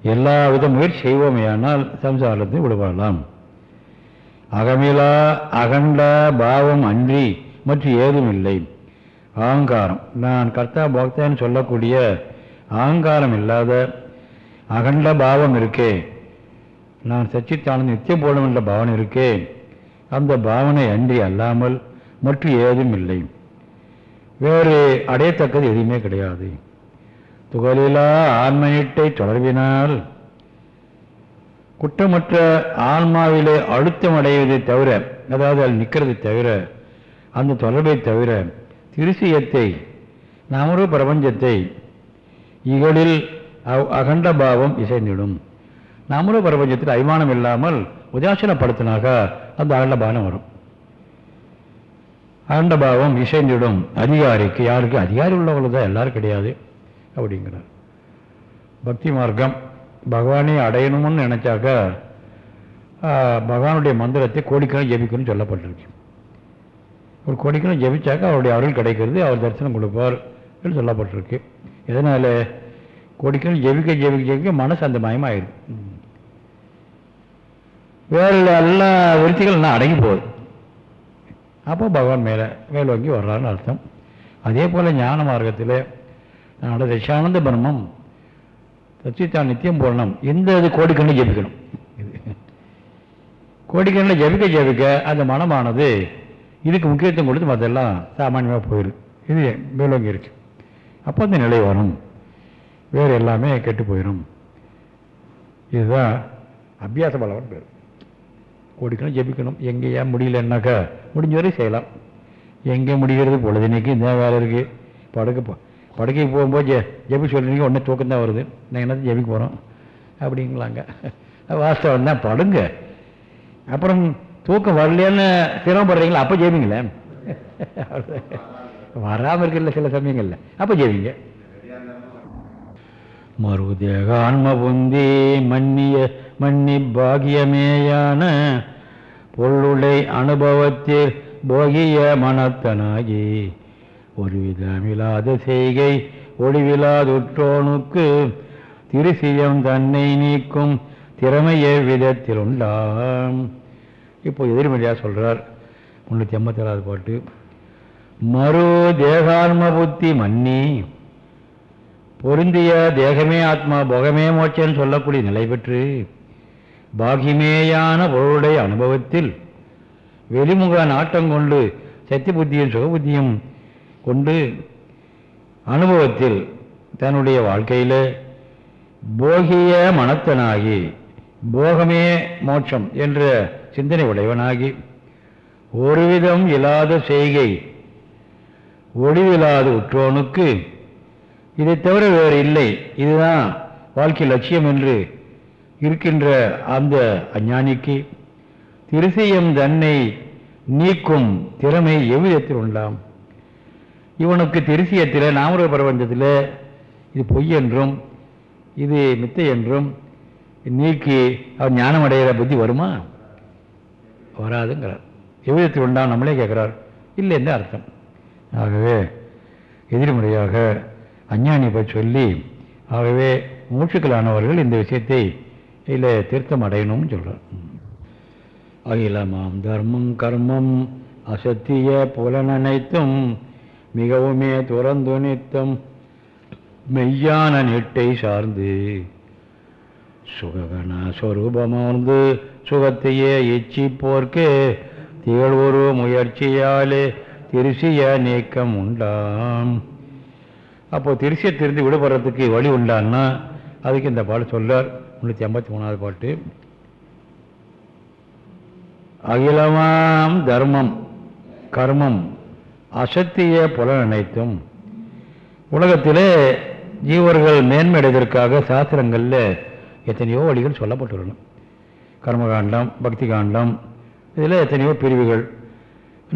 எல்லா வித முயற்சி செய்வோமேயானால் சம்சாரத்தை விடுபடலாம். அகமிலா அகண்ட பாவம் அன்றி மற்றும் ஏதும் இல்லை ஆங்காரம். நான் கர்த்தா போக்தான்னு சொல்லக்கூடிய ஆங்காரம் இல்லாத அகண்ட பாவம் இருக்கே. நான் சச்சித்தானந்த நித்தியம் போடும் என்ற பாவனை இருக்கே. அந்த பாவனை அன்றி அல்லாமல் மற்றும் ஏதும் இல்லை. வேறு அடையத்தக்கது எதுவுமே கிடையாது. துகளிலா ஆன்மீட்டை தொடர்பினால் குற்றமற்ற ஆன்மாவிலே அழுத்தம் அடைவதை தவிர அதாவது அதில் நிற்கிறதை தவிர அந்த தொடர்பை தவிர திருசியத்தை நாமரூப பிரபஞ்சத்தை இகழில் அகண்ட பாவம் இசைந்திடும். நமரு பிரபஞ்சத்தில் அபிமானம் இல்லாமல் உதாசீனப்படுத்தினாக அந்த அகண்ட பானம் வரும். ஆண்டபாவம் இசைந்திடும் அதிகாரிக்கு யாருக்கு? அதிகாரி உள்ளவங்களுக்கு தான் எல்லாரும் கிடையாது அப்படிங்கிறார். பக்தி மார்க்கம் பகவானை அடையணும்னு நினச்சாக்கா பகவானுடைய மந்திரத்தை கோடிக்கணும் ஜெபிக்கணும்னு சொல்லப்பட்டிருக்கு. ஒரு கோடிக்கணும் ஜெபிச்சாக்கா அவருடைய அருள் கிடைக்கிறது அவர் தரிசனம் கொடுப்பார் என்று சொல்லப்பட்டிருக்கு. எதனால்? கோடிக்கணும் ஜெபிக்க ஜெபிக்க ஜெபிக்க மனசு அந்த மயமாயிடும் வேறு எல்லா விருத்திகள் எல்லாம் அடங்கி போகுது. அப்போ பகவான் மேலே மேலோங்கி வர்றான்னு வர்றாருன்னு அர்த்தம். அதே போல் ஞான மார்க்கத்தில் என்னோட தசானந்த பிரம்மம் சச்சித்தான் நித்தியம் போடணும் இந்த இது கோடிக்கண்ணு ஜெபிக்கணும். இது கோடிக்கண்ணில் ஜபிக்க ஜெபிக்க அந்த மனமானது இதுக்கு முக்கியத்துவம் கொடுத்து மற்றெல்லாம் சாமானியமாக போயிடும் இது மேலோங்கி இருக்கு. அப்போ அந்த நிலை வரும். வேறு எல்லாமே கெட்டு போயிடும் இதுதான் அபியாச பலவன் பேர். கொடுக்கணும் ஜெபிக்கணும். எங்கே ஏன் முடியலன்னாக்கா முடிஞ்ச வரை செய்யலாம். எங்கே முடிகிறது? பொழுதுனைக்கு இந்த வேலை இருக்குது படுக்க போ படுக்கைக்கு போகும்போது ஜெ ஜெபி சொல்கிறீங்க உடனே தூக்கம் தான் வருது. நாங்கள் என்ன ஜெபிக்க போகிறோம் அப்படிங்களாங்க. வாஸ்தவம் தான் படுங்க. அப்புறம் தூக்கம் வரலையான்னு சிரமப்படுறீங்களா? அப்போ ஜெபிங்களே. வராமல் இருக்குல்ல சில சமயங்கள்ல. அப்போ ஜெபிங்க. மறுதேக ஆன்ம புந்தி மன்னிய மன்னி பாகியமேயான பொருளுடை அனுபவத்தில் போகிய மனத்தனாகி ஒருவிதமில்லாத செய்கை ஒளிவிலாதுற்றோனுக்கு திருசியம் தன்னை நீக்கும் திறமைய விதத்தில் உண்டாம் இப்போ எதிர்மறையாக சொல்றார் முன்னூற்றி ஐம்பத்தேழாவது பாட்டு. மறு தேகாத்ம புத்தி மன்னி பொருந்திய தேகமே ஆத்மா போகமே மோட்சம் சொல்லக்கூடிய நிலை பெற்று பாகிமேயான பொருளுடைய அனுபவத்தில் வெளிமுக நாட்டம் கொண்டு சத்திய புத்தியும் சுகபுத்தியும் கொண்டு அனுபவத்தில் தன்னுடைய வாழ்க்கையில் போகிய மனத்தனாகி போகமே மோட்சம் என்ற சிந்தனை உடையவனாகி ஒருவிதம் இல்லாத செய்கை ஒளிவில்லாத உற்றோனுக்கு இதை தவிர வேறு இல்லை. இதுதான் வாழ்க்கை லட்சியம் என்று இருக்கின்ற அந்த அஞ்ஞானிக்கு திருசியம் தன்னை நீக்கும் திறமை எவ்விதத்தில் உண்டாம் இவனுக்கு திருசியத்தில் நாமர பிரபஞ்சத்தில் இது பொய் என்றும் இது மித்தை என்றும் நீக்கி அவன் ஞானமடைகிற புத்தி வருமா? வராதுங்கிறார். எவ்விதத்தில் உண்டாம் நம்மளே கேட்குறார். இல்லை என்று அர்த்தம். ஆகவே எதிர்முறையாக அஞ்ஞானி போய் சொல்லி ஆகவே மூச்சுக்களானவர்கள் இந்த விஷயத்தை இதில் திருத்தம் அடையணும்னு சொல்கிறார் அகிலமாம் தர்மம் கர்மம் அசத்திய புலனனைத்தும் மிகவுமே துறந்துணித்தம் மெய்யான நெட்டை சார்ந்து சுககண சொரூபமர்ந்து சுகத்தையே இச்சிப்போர்க்கு திகழ்வொரு முயற்சியாலே திருசிய நீக்கம் உண்டாம். அப்போ திருந்து விடுபடுறதுக்கு வழி உண்டான்னா அதுக்கு இந்த பாட்டு சொல்றார். முந்நூற்றி ஐம்பத்தி மூணாவது பாட்டு. அகிலமாம் தர்மம் கர்மம் அசத்திய புலன் அனைத்தும். உலகத்திலே ஜீவர்கள் மேன்மையடைவதற்காக சாஸ்திரங்களில் எத்தனையோ வழிகள் சொல்லப்பட்டுள்ளன. கர்மகாண்டம் பக்தி காண்டம் இதில் எத்தனையோ பிரிவுகள்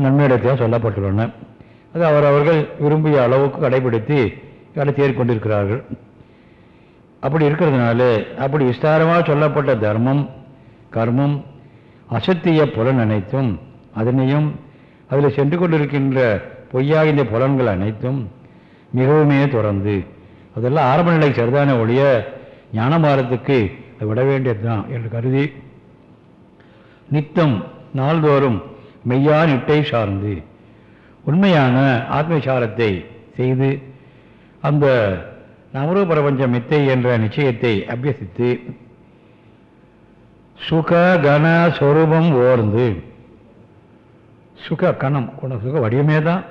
நன்மையிடத்தையாக சொல்லப்பட்டுள்ளன. அது அவரவர்கள் விரும்பிய அளவுக்கு கடைபிடித்து அதை தேறிக்கொண்டிருக்கிறார்கள் அப்படி இருக்கிறதுனால அப்படி விஸ்தாரமாக சொல்லப்பட்ட தர்மம் கர்மம் அசத்திய புலன் அனைத்தும் அதனையும் அதில் சென்று கொண்டிருக்கின்ற பொய்யாகின்ற புலன்கள் அனைத்தும் மிகவுமே தொடர்ந்து அதெல்லாம் ஆரம்ப நிலை சரிதான ஒழிய ஞானமாரத்துக்கு அது விட வேண்டியதுதான் என்று கருதி நித்தம் நாள்தோறும் மெய்யா நிட்டை சார்ந்து உண்மையான ஆத்மசாரத்தை செய்து அந்த நமரு பிரபஞ்சம் மித்தை என்ற நிச்சயத்தை அபியசித்து சுக கன சொரூபம் ஓர்ந்து. சுக கணம் கொண்ட சுக வடிவமே தான்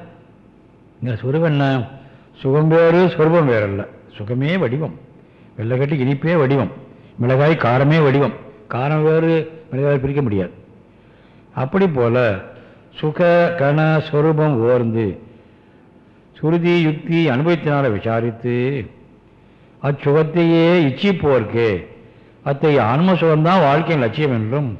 இந்த சுரூபம் என்ன? சுகம் வேறு சொருபம் வேறல்ல. சுகமே வடிவம். வெள்ளக்கட்டி இனிப்பே வடிவம். மிளகாய் காரமே வடிவம். காரம் வேறு மிளகாய் பிரிக்க முடியாது. அப்படி போல சுக கண சொரூபம் ஓர்ந்து சுருதி யுக்தி அனுபவித்தினால விசாரித்து அச்சுகத்தையே இச்சிப்போர்க்கு. அத்தகைய ஆன்ம சுகம்தான் வாழ்க்கையின் லட்சியம் என்றும்.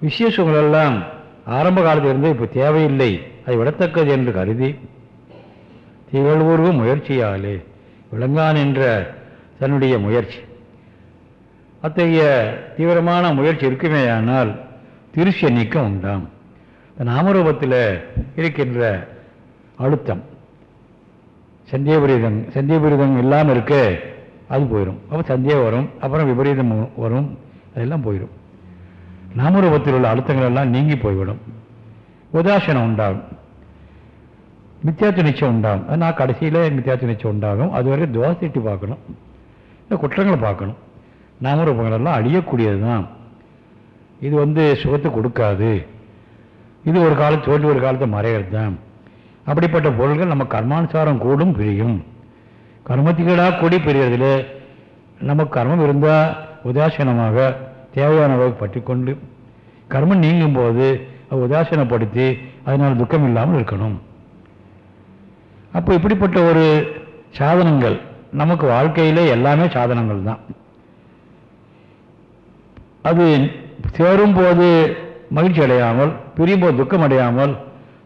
விஷய சுகங்களெல்லாம் ஆரம்ப காலத்திலிருந்து இப்போ தேவையில்லை. அது விடத்தக்கது என்று கருதி திகழ்வுருவு முயற்சியாலே விளங்கான் என்ற தன்னுடைய முயற்சி. அத்தகைய தீவிரமான முயற்சி இருக்குமேயானால் திருஷ்ய நீக்கம் உண்டாம். நாமரூபத்தில் இருக்கின்ற அழுத்தம். சந்தேகபுரீதம் சந்தேகபுரீதம் இல்லாமல் இருக்க அது போயிடும் அப்போ சந்தேகம் வரும் அப்புறம் விபரீதம் வரும் அதெல்லாம் போயிடும் நாமரூபத்தில் உள்ள அழுத்தங்கள் எல்லாம் நீங்கி போய்விடும். உதாசனம் உண்டாகும். மித்தியாத்து நிச்சயம் உண்டாகும். ஆனால் கடைசியில் மித்தியாத்து நிச்சயம் உண்டாகும். அது வரைக்கும் தோசைட்டு பார்க்கணும். இந்த குற்றங்களை பார்க்கணும். நாமரூபங்கள் எல்லாம் அழியக்கூடியது தான் இது வந்து சுகத்தை கொடுக்காது. இது ஒரு காலத்து தோல்வி ஒரு காலத்தை மறைகிறது தான் அப்படிப்பட்ட பொருள்கள் நம்ம கர்மானுசாரம் கூடும் பிரியும். கர்மத்துக்கீடாக கூடி பிரியறதுல நமக்கு கர்மம் இருந்தால் உதாசீனமாக தேவையான அளவுக்கு பற்றி கொண்டு கர்மம் நீங்கும் போது அதை உதாசீனப்படுத்தி அதனால் துக்கம் இல்லாமல் இருக்கணும். அப்போ இப்படிப்பட்ட ஒரு சாதனங்கள் நமக்கு வாழ்க்கையிலே எல்லாமே சாதனங்கள் தான். அது சேரும்போது மகிழ்ச்சி அடையாமல் பிரியும்போது துக்கம் அடையாமல்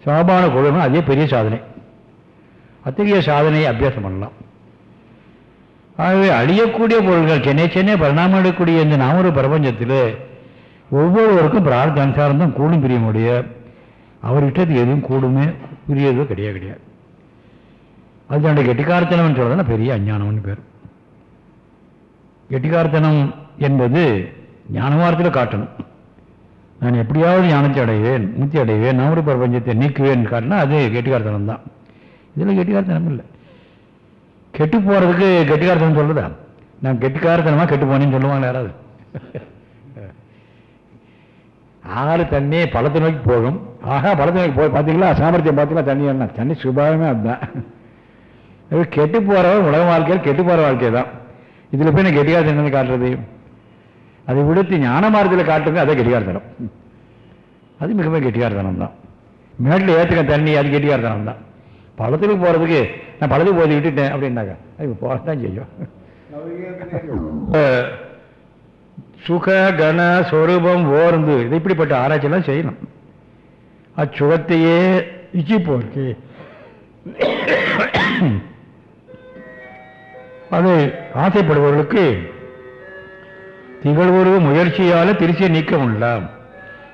சமபான கொள்ளணும் அதே பெரிய சாதனை. அத்தகைய சாதனையை அபியாசம் பண்ணலாம். ஆகவே அழியக்கூடிய பொருள்கள் சென்னை சென்னை பரிணாமம் அடையக்கூடிய இந்த நாமரு பிரபஞ்சத்தில் ஒவ்வொருவருக்கும் பிரார்த்த அனுசாரம் தான் கூடும் பிரிய முடிய. அவர் இஷ்டத்துக்கு எதுவும் கூடுமே பிரியதோ கிடையாது கிடையாது.
அது தன்னுடைய கெட்டிக்காரத்தனம்னு பெரிய அஞ்ஞானம்னு பேர். கெட்டிக்காரத்தனம் என்பது ஞானவாரத்தில் காட்டணும். நான் எப்படியாவது ஞானத்தை அடைவேன் முத்தி அடைவேன் நவரு பிரபஞ்சத்தை நீக்குவேன் காட்டினா அது கெட்டிக்காரத்தனம் தான். இதில் கெட்டிக்காரத்தனம் இல்லை. கெட்டு போகிறதுக்கு கெட்டிக்காரத்தனம் சொல்லுதா நான் கெட்டிக்காரத்தனமாக கெட்டு போனேன்னு சொல்லுவாங்க யாராவது? ஆறு தண்ணி பழத்தை நோக்கி போகும். ஆகா பழத்தை நோக்கி போய் பார்த்தீங்களா? சாமர்த்தியம் பார்த்தீங்களா? தண்ணி என்ன? தண்ணி சுபாவமே அதுதான். அது கெட்டு போகிற உலக வாழ்க்கையில் கெட்டு போகிற வாழ்க்கை தான் இதில் போய் நான் கெட்டிக்காரத்தனம் என்னன்னு காட்டுறது? அதை விடுத்து ஞான மார்க்கத்தில் காட்டுங்க அதை கெட்டிக்காரத்தனம் அது மிக மிக கெட்டிக்காரத்தனம் தான் மேட்டில் ஏற்றுக்க தண்ணி அது கெட்டிக்காரத்தனம் தான் பழத்துக்கு போகிறதுக்கு நான் பழத்துக்கு போய் விட்டுட்டேன் அப்படின்னாக்கா அது போக தான் செய்யும் சுக கன சொரூபம் ஓர்ந்து இது இப்படிப்பட்ட ஆராய்ச்சியெல்லாம் செய்யணும். அச்சுகத்தையே இச்சிப்போருக்கு அது ஆசைப்படுபவர்களுக்கு திகழ்வுருவ முயற்சியால் திருச்சியை நீக்க முடியலாம்.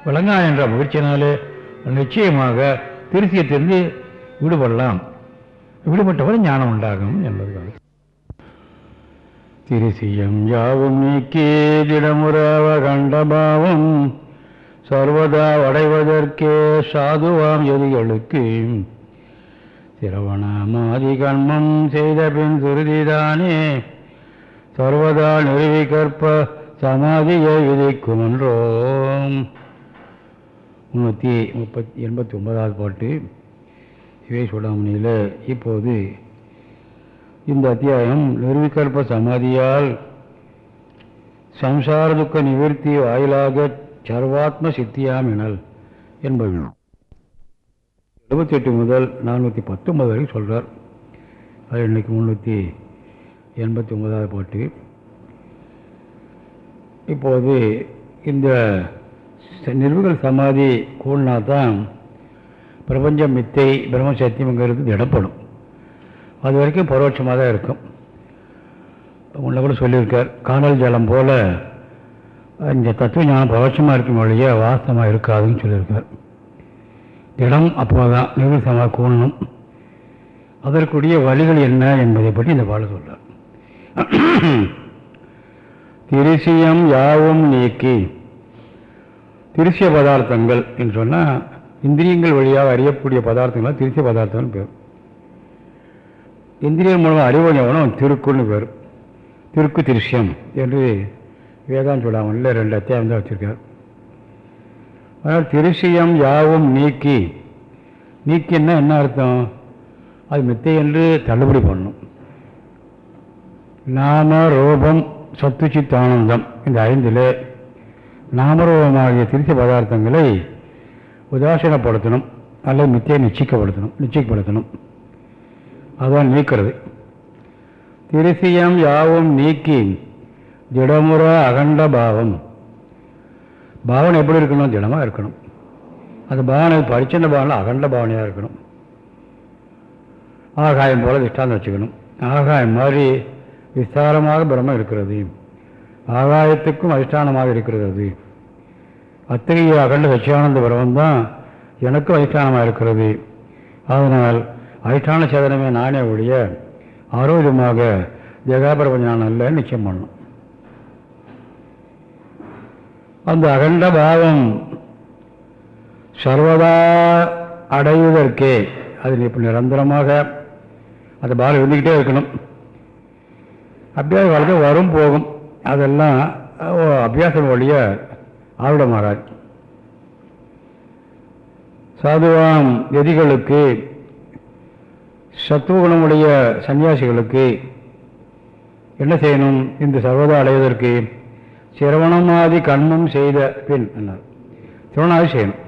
விளங்கா என்ற முயற்சியினாலே நிச்சயமாக திருச்சியை தெரிந்து விடுபடலாம். விடுபட்டவரை ஞானம் உண்டாகும் என்பது
திருசியம் யாவும் நீக்கே திடமுறாவ கண்டபாவம். சர்வதா அடைவதற்கே சாதுவாம் எதிகளுக்கு சிரவணமாதி கண்மம் செய்த பின் சுருதிதானே சர்வதா நிறுவி கற்ப சமாதியை விதிக்குமன்றோம் முன்னூற்றி முப்பத்தி எண்பத்தி ஒன்பதாவது பாட்டு. சிவே சூடாமணியில். இப்போது இந்த அத்தியாயம் நிர்விகல்ப சமாதியால் சம்சார துக்க நிவர்த்தி வாயிலாக சர்வாத்ம சித்தியாம் எனல் என்பது எழுபத்தெட்டு முதல் நானூற்றி பத்தொன்பது வரை சொல்கிறார் அது இன்னைக்கு முந்நூற்றி எண்பத்தி ஒன்பதாவது பாட்டு. இப்போது இந்த நிறுவுகள் சமாதி கூடினா தான் பிரபஞ்சம் மித்தை பிரம்ம சத்தியம்ங்கிறது திடப்படும். அது வரைக்கும் பரோட்சமாக தான் இருக்கும். உன்னை கூட சொல்லியிருக்கார் காணல் ஜலம் போல் இந்த தத்துவ ஞானம் பரோட்சமாக இருக்கும் வழியே வாஸ்தமாக இருக்காதுன்னு சொல்லியிருக்கார். இடம் அப்போதான் நிர்வசமாக கூடணும் அதற்குரிய வழிகள் என்ன என்பதை பற்றி இந்த பாடல் சொல்கிறார் திருசியம் யாவும் நீக்கி. திருசிய பதார்த்தங்கள் என்று சொன்னால் இந்திரியங்கள் வழியாக அறியக்கூடிய பதார்த்தங்கள் திருசிய பதார்த்தங்கள் பேர். இந்திரியம் மூலமாக அறிவஞ்சவனும் திருக்குன்னு பேர். திருக்கு திருஷ்யம் என்று வேதாந்த சொல்லாமல் ரெண்டு அத்தியாயம் தான் வச்சிருக்கார். அதனால் திருசியம் யாவும் நீக்கி. நீக்கின்னா என்ன அர்த்தம்? அது மித்தை என்று தள்ளுபடி பண்ணும். நாம ரூபம் சத்துச்சித் ஆனந்தம் இந்த ஐந்திலே நாமரூபமாகிய திருச்சி பதார்த்தங்களை உதாசீனப்படுத்தணும் அல்லது மித்தியை நிச்சயிக்கப்படுத்தணும் நிச்சயப்படுத்தணும் அதான் நீக்கிறது. திருசியம் யாவும் நீக்கி திடமுற அகண்ட பாவம். பாவனை எப்படி இருக்கணும்? திடமாக இருக்கணும். அந்த பாவனை பரிச்சந்த பாவனை அகண்ட பாவனையாக இருக்கணும். ஆகாயம் போல திஷ்டாந்தம் வச்சுக்கணும். ஆகாயம் மாதிரி விசாரமாக பிரம்மம் இருக்கிறது. ஆகாயத்துக்கும் அதிஷ்டானமாக இருக்கிறது. அத்தகைய அகண்ட சச்சியானந்த பிரம்மம் தான் எனக்கும் அதிஷ்டானமாக இருக்கிறது. அதனால் அதிஷ்டான சேதனமே நானே ஒழிய ஆரோக்கியமாக ஜெகாபிரபஞ்சம் அல்ல நிச்சயம் பண்ணும். அந்த அகண்ட பாவம் சர்வதா அடைவதற்கே அது இப்போ நிரந்தரமாக அந்த பாலம் இருந்துக்கிட்டே இருக்கணும். அபியாச காலத்தில் வரும் போகும். அதெல்லாம் அஹ், அபியாசம் வழிய ஆவிடமாகாது சாதுவாம் எதிகளுக்கு சத்துவகுணமுடைய சன்னியாசிகளுக்கு என்ன செய்யணும்? இந்த சர்வதா அடைவதற்கு சிரவணமாதி கண்மம் செய்த பின் என்னார் சிரவணாதி செய்யணும்.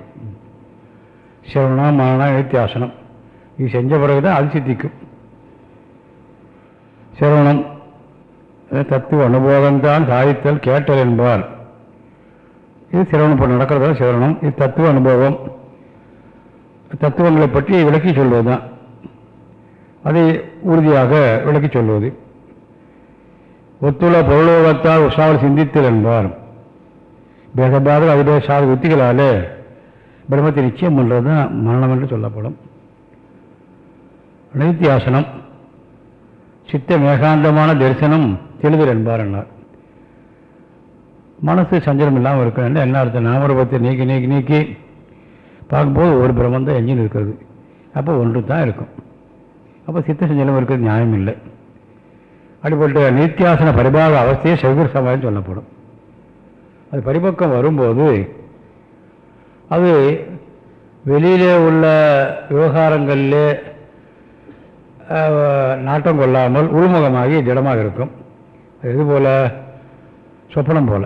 சிரவணம் மரணம் நித்தியாசனம். இது செஞ்ச பிறகுதான் அது சித்திக்கும். சிரவணம் தத்துவ அனுபவம்தான் சாதித்தல் கேட்டல் என்பார். இது சிரவணம் இப்போ நடக்கிறதா? சிரவணம். இது தத்துவ அனுபவம். தத்துவங்களை பற்றி விளக்கி சொல்வதுதான். அதை உறுதியாக விளக்கி சொல்வது. ஒத்துள்ள பொருளோகத்தால் உஷாவில் சிந்தித்தல் என்பார். பேசபாத அதிபேசாத உத்திகளாலே பிரம்மத்தை நிச்சயம் பண்ணுறது தான் மரணம் என்று சொல்லப்படும். நித்தியாசனம். சித்த மேகாந்தமான தரிசனம் தெளிதல் என்பார் என்னார் மனசு சஞ்சலம் இல்லாமல் இருக்கணும் என்ன அர்த்தம்? நாமரூபத்தை நீக்கி நீக்கி நீக்கி பார்க்கும்போது ஒரு பிரம்மம் தான் எஞ்சின் இருக்கிறது. அப்போ ஒன்று தான் இருக்கும். அப்போ சித்த சஞ்சலம் இருக்கிறது நியாயம் இல்லை. அப்படிப்பட்ட நித்தியாசன பரிபாக அவஸ்தையே செவ்வீர சமாயம் சொல்லப்படும். அது பரிபக்கம் வரும்போது அது வெளியிலே உள்ள விவகாரங்களிலே நாட்டம் கொள்ளாமல் உள்முகமாகி திடமாக இருக்கும். இது போல சொப்பனம் போல.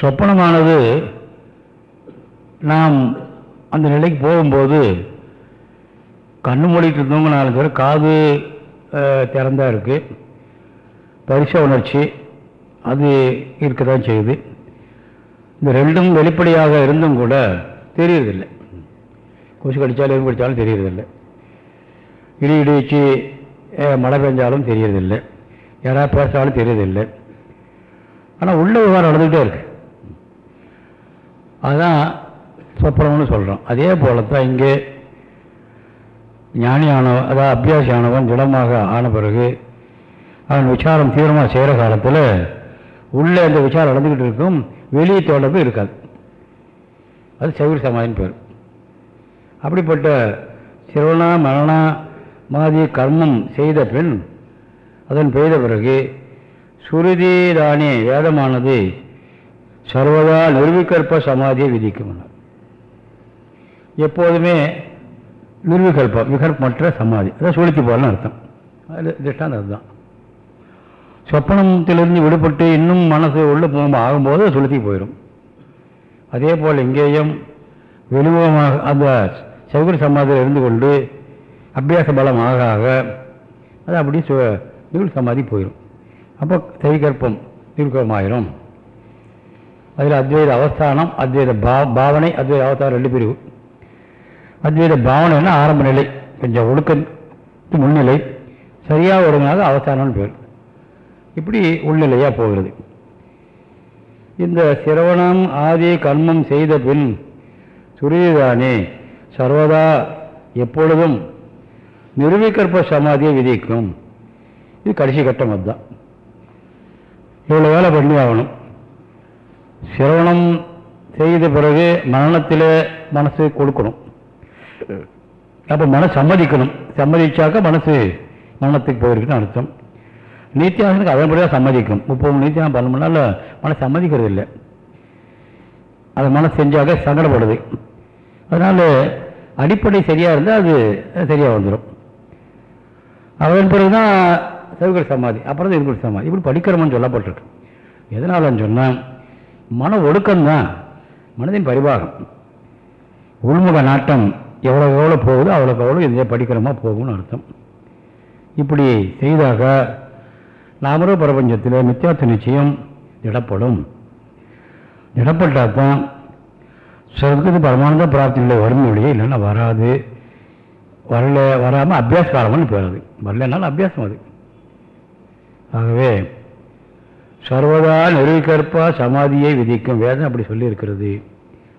சொப்பனமானது நாம் அந்த நிலைக்கு போகும்போது கண்ணு மூடிட்டு நாலு பேர் காது திறந்தா இருக்குது பரிச உணர்ச்சி அது இருக்க தான் செய்யுது. இந்த ரெண்டும் வெளிப்படையாக இருந்தும் கூட தெரியறதில்லை. கொசு கடித்தாலும் எதுவும் கடித்தாலும் தெரியறதில்லை. இடி இடிச்சு மழை பெஞ்சாலும் தெரியறதில்லை. யாராவது பேசினாலும் தெரியறதில்லை. ஆனால் உள்ள விவகாரம் நடந்துக்கிட்டே இருக்கு. அதுதான் சொப்பனம்னு சொல்கிறோம் அதே போல தான் இங்கே ஞானியானவன் அதாவது அபியாசியானவன் திடமாக ஆன பிறகு அவன் விசாரம் தீவிரமாக செய்கிற காலத்தில் உள்ளே அந்த விசாரம் நடந்துக்கிட்டு இருக்கும். வெளியே தொடர்பு இருக்காது. அது சௌரி சமாதின்னு பேர். அப்படிப்பட்ட சிரவணா மரணா மாதி கர்மம் செய்த பின் அதன் பெய்த பிறகு சுருதிதானே வேதமானது சர்வதா நிர்விகல்ப சமாதியை விதிக்கும் எப்போதுமே நிர்விகல்பம் விகல்பமற்ற சமாதி. அதான் சுழித்து போகலன்னு அர்த்தம். அது திஷ்டாந்தம் அதுதான் சொப்பனத்திலிருந்து விடுபட்டு இன்னும் மனசு உள்ள போகும் ஆகும்போது சுளுத்தி போயிடும். அதே போல் இங்கேயும் வெளிமுகமாக அந்த சௌகரிய சமாதியில் இருந்து கொண்டு அபியாச பலம் ஆக ஆக அது அப்படியே சு சமாதி போயிடும். அப்போ தைகற்பம் நிர்கமாயிரும் அதில் அத்வைத அவஸ்தானம் அத்வைத பா பாவனை அத்வைத அவஸ்தானம் ரெண்டு பிரிவு. அத்வைத பாவனைன்னா ஆரம்ப நிலை கொஞ்சம் ஒழுக்க முன்னிலை சரியாக ஒருங்கினாக அவஸ்தானம்னு பேர். இப்படி உள்ளிலையாக போகிறது. இந்த சிரவணம் ஆதி கர்மம் செய்த பின் சுருதிதானே சர்வதா எப்பொழுதும் நிறுவிகற்ப சமாதியை விதிக்கும். இது கடைசி கட்டம் அதுதான். இவ்வளோ வேலை பண்ணி ஆகணும் சிரவணம் செய்த பிறகு மரணத்தில் மனசு கொடுக்கணும். அப்போ மனசு சம்மதிக்கணும். சம்மதிச்சாக்க மனசு மரணத்துக்கு போயிருக்குன்னு அர்த்தம். நித்தியாசனுக்கு அதன்படி தான் சம்மதிக்கும். முப்பது நீத்தியாசம் பண்ணணும்னால மனசு சம்மதிக்கிறது இல்லை. அது மனசு செஞ்சாக்க சங்கடப்படுது. அதனால் அடிப்படை சரியாக இருந்தால் அது சரியாக வந்துடும் அதன் பிறகு தான் சௌகர சமாதி அப்புறம் தான் இருக்கிற சமாதி. இப்படி படிக்கிறோம்னு சொல்லப்பட்டிருக்கு. எதனாலன்னு சொன்னால் மன ஒடுக்கம்தான் மனதின் பரிபாகம். உள்முக நாட்டம் எவ்வளோ எவ்வளோ போகுதோ அவ்வளோக்கு அவ்வளோ இதே படிக்கிறோமா போகும்னு அர்த்தம். இப்படி செய்தாக நாமரோ பிரபஞ்சத்தில் மித்தியாத்த நிச்சயம் திடப்படும். திடப்பட்டால் தான் சொர்க்கத்து பரமானந்த பிராப்தியில் வரும் மொழியே இல்லைன்னா வராது. வரல வராமல் அபியாச காலம்னு பேர் அது வரலனாலும் அபியாசம் அது. ஆகவே சர்வதா நெருவிகற்பா சமாதியை விதிக்கும் வேதம் அப்படி சொல்லியிருக்கிறது.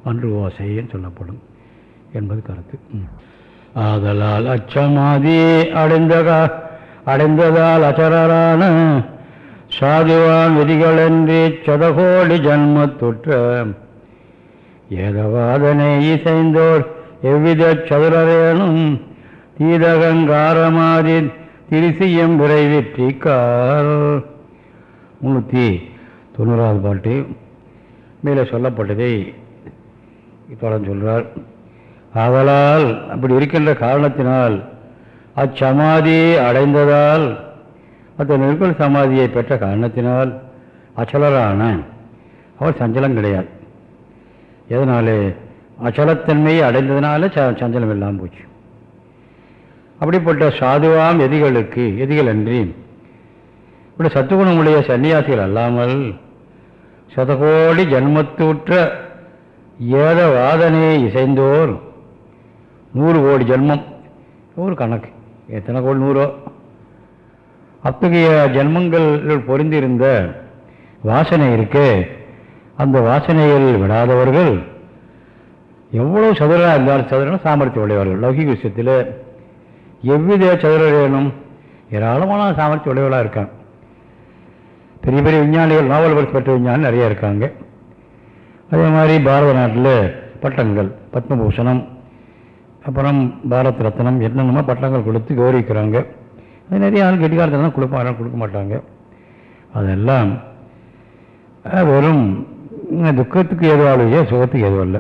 அன்று ஓசைன்னு சொல்லப்படும் என்பது கருத்து. ஆதலால் அச்சமாதி அடைந்தகா அடைந்ததால் அசரரான சாதுவான் விதிகளன்றி சதகோடி ஜன்மத்துற்ற ஏதவாதனை இசைந்தோர் எவ்வித சதுரரேனும் தீதகங்காரமாதி திருசியம் விரைவிற்றிக்கார் முன்னூற்றி தொண்ணூறாவது பாட்டு. மேலே சொல்லப்பட்டதை தொடர்ந்து சொல்கிறார் ஆதலால் அப்படி இருக்கின்ற காரணத்தினால் அச்சமாதி அடைந்ததால் அந்த நிற்குள் சமாதியை பெற்ற காரணத்தினால் அச்சலரான அவர் சஞ்சலம் கிடையாது. எதனாலே? அச்சலத்தன்மையை அடைந்ததுனால ச சஞ்சலம் இல்லாமல் போச்சு. அப்படிப்பட்ட சாதுவாம் எதிகளுக்கு எதிகள் அன்றி இப்படி சத்துகுணமுடைய சன்னியாசிகள் அல்லாமல் சதகோடி ஜன்மத்தூற்ற ஏத வாதனையை இசைந்தோர் நூறு கோடி ஜென்மம். ஒரு கணக்கு. எத்தனை கோல் நூறோ? அத்தகைய ஜென்மங்கள் பொருந்திருந்த வாசனை இருக்கு. அந்த வாசனைகள் விடாதவர்கள் எவ்வளோ சதுரனாக இருந்தாலும் சதுரன சாமர்த்தியம் உடையவர்கள். லௌகிக விஷயத்தில் எவ்வித சதுரனும் ஏராளமான சாமர்த்தியம் உடையவர்களாக இருக்காங்க. பெரிய பெரிய விஞ்ஞானிகள் நாவல் பரிசு பெற்ற விஞ்ஞானி நிறைய இருக்காங்க. அதே மாதிரி பாரத நாட்டில் பட்டங்கள் பத்மபூஷணம் அப்புறம் பாரத் ரத்னம் என்னென்னமோ பட்டங்கள் கொடுத்து கௌரவிக்கிறாங்க. அது நிறைய ஆள் கெட்டிக்காரத்தான் கொடுப்பாங்க கொடுக்க மாட்டாங்க. அதெல்லாம் வெறும் துக்கத்துக்கு ஏதுவாக சுகத்துக்கு ஏதுவல்ல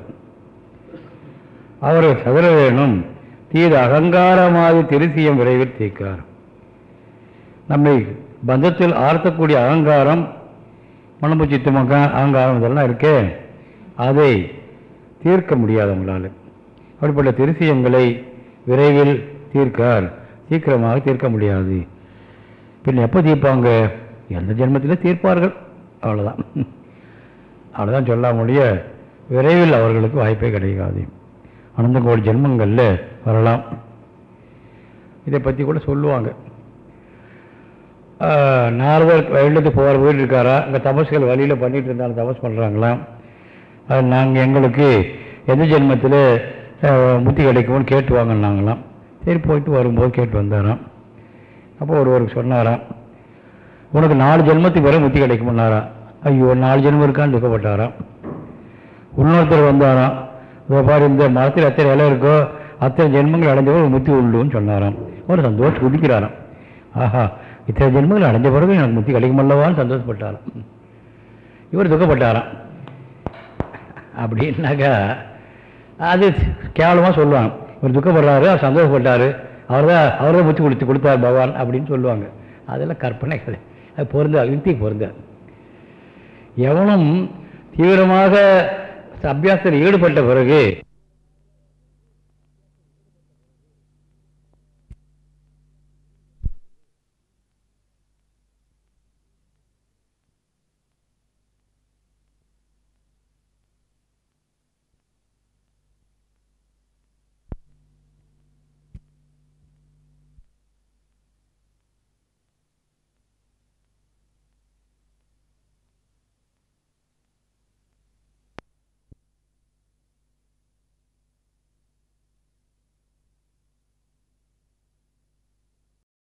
அவர் சதுர வேணும் தீது அகங்காரமாதி திருசியம் விரைவில் தீர்க்கார் நம்மை பந்தத்தில் ஆர்த்தக்கூடிய அகங்காரம் மனம்பு சித்தமக்க அகங்காரம் இதெல்லாம் இருக்கே. அதை தீர்க்க முடியாதவங்களால் அப்படிப்பட்ட திருசியங்களை விரைவில் தீர்க்கார் சீக்கிரமாக தீர்க்க முடியாது. பின் எப்போ தீர்ப்பாங்க? எந்த ஜென்மத்திலும் தீர்ப்பார்கள்? அவ்வளோதான் அவ்வளோதான் சொல்ல முடிய விரைவில் அவர்களுக்கு வாய்ப்பே கிடைக்காது அனந்த கோடி ஜென்மங்களில் வரலாம். இதை பற்றி கூட சொல்லுவாங்க. ஆஹ், நாரதர் போகிற வீடு இருக்காரா அங்கே தபஸ்கள் வழியில் பண்ணிகிட்டு இருந்தாலும் தபஸ் பண்ணுறாங்களாம் அது நாங்கள் எங்களுக்கு எந்த ஜென்மத்தில் முத்தி கிடைக்கும்னு கேட்டு வாங்கினாங்களாம். சரி போயிட்டு வரும்போது கேட்டு வந்தாராம். அப்போ ஒருவருக்கு சொன்னாராம் உனக்கு நாலு ஜென்மத்துக்கு வரை முத்தி கிடைக்கும்னாராம் ஐயோ நாலு ஜென்மம் இருக்கான்னு துக்கப்பட்டாராம் இன்னொருத்தர் வந்தாராம் இதோ பாரு இந்த மரத்தில் எத்தனை இலை இருக்கோ அத்தனை ஜென்மங்கள் அடைஞ்சவர் ஒரு முத்தி உண்டுன்னு சொன்னாராம். ஒரு சந்தோஷம் குடிக்கிறாராம். ஆஹா இத்தனை ஜென்மங்கள் அடைஞ்ச பிறகு எனக்கு முத்தி கிடைக்குமல்லவான்னு சந்தோஷப்பட்டாராம். இவர் துக்கப்பட்டாராம். அப்படின்னாக்கா அது கேவலமாக சொல்லுவாங்க. இவர் துக்கப்படுறாரு அவர் சந்தோஷப்பட்டார். அவர் தான் அவர் தான் முத்தி கொடுத்து கொடுத்தார் பகவான் அப்படின்னு சொல்லுவாங்க. அதெல்லாம் கற்பனை கதை அது பொருந்தா யுக்திக்கு பொருந்தா. எவனும் தீவிரமாக அபியாசத்தில் ஈடுபட்ட பிறகு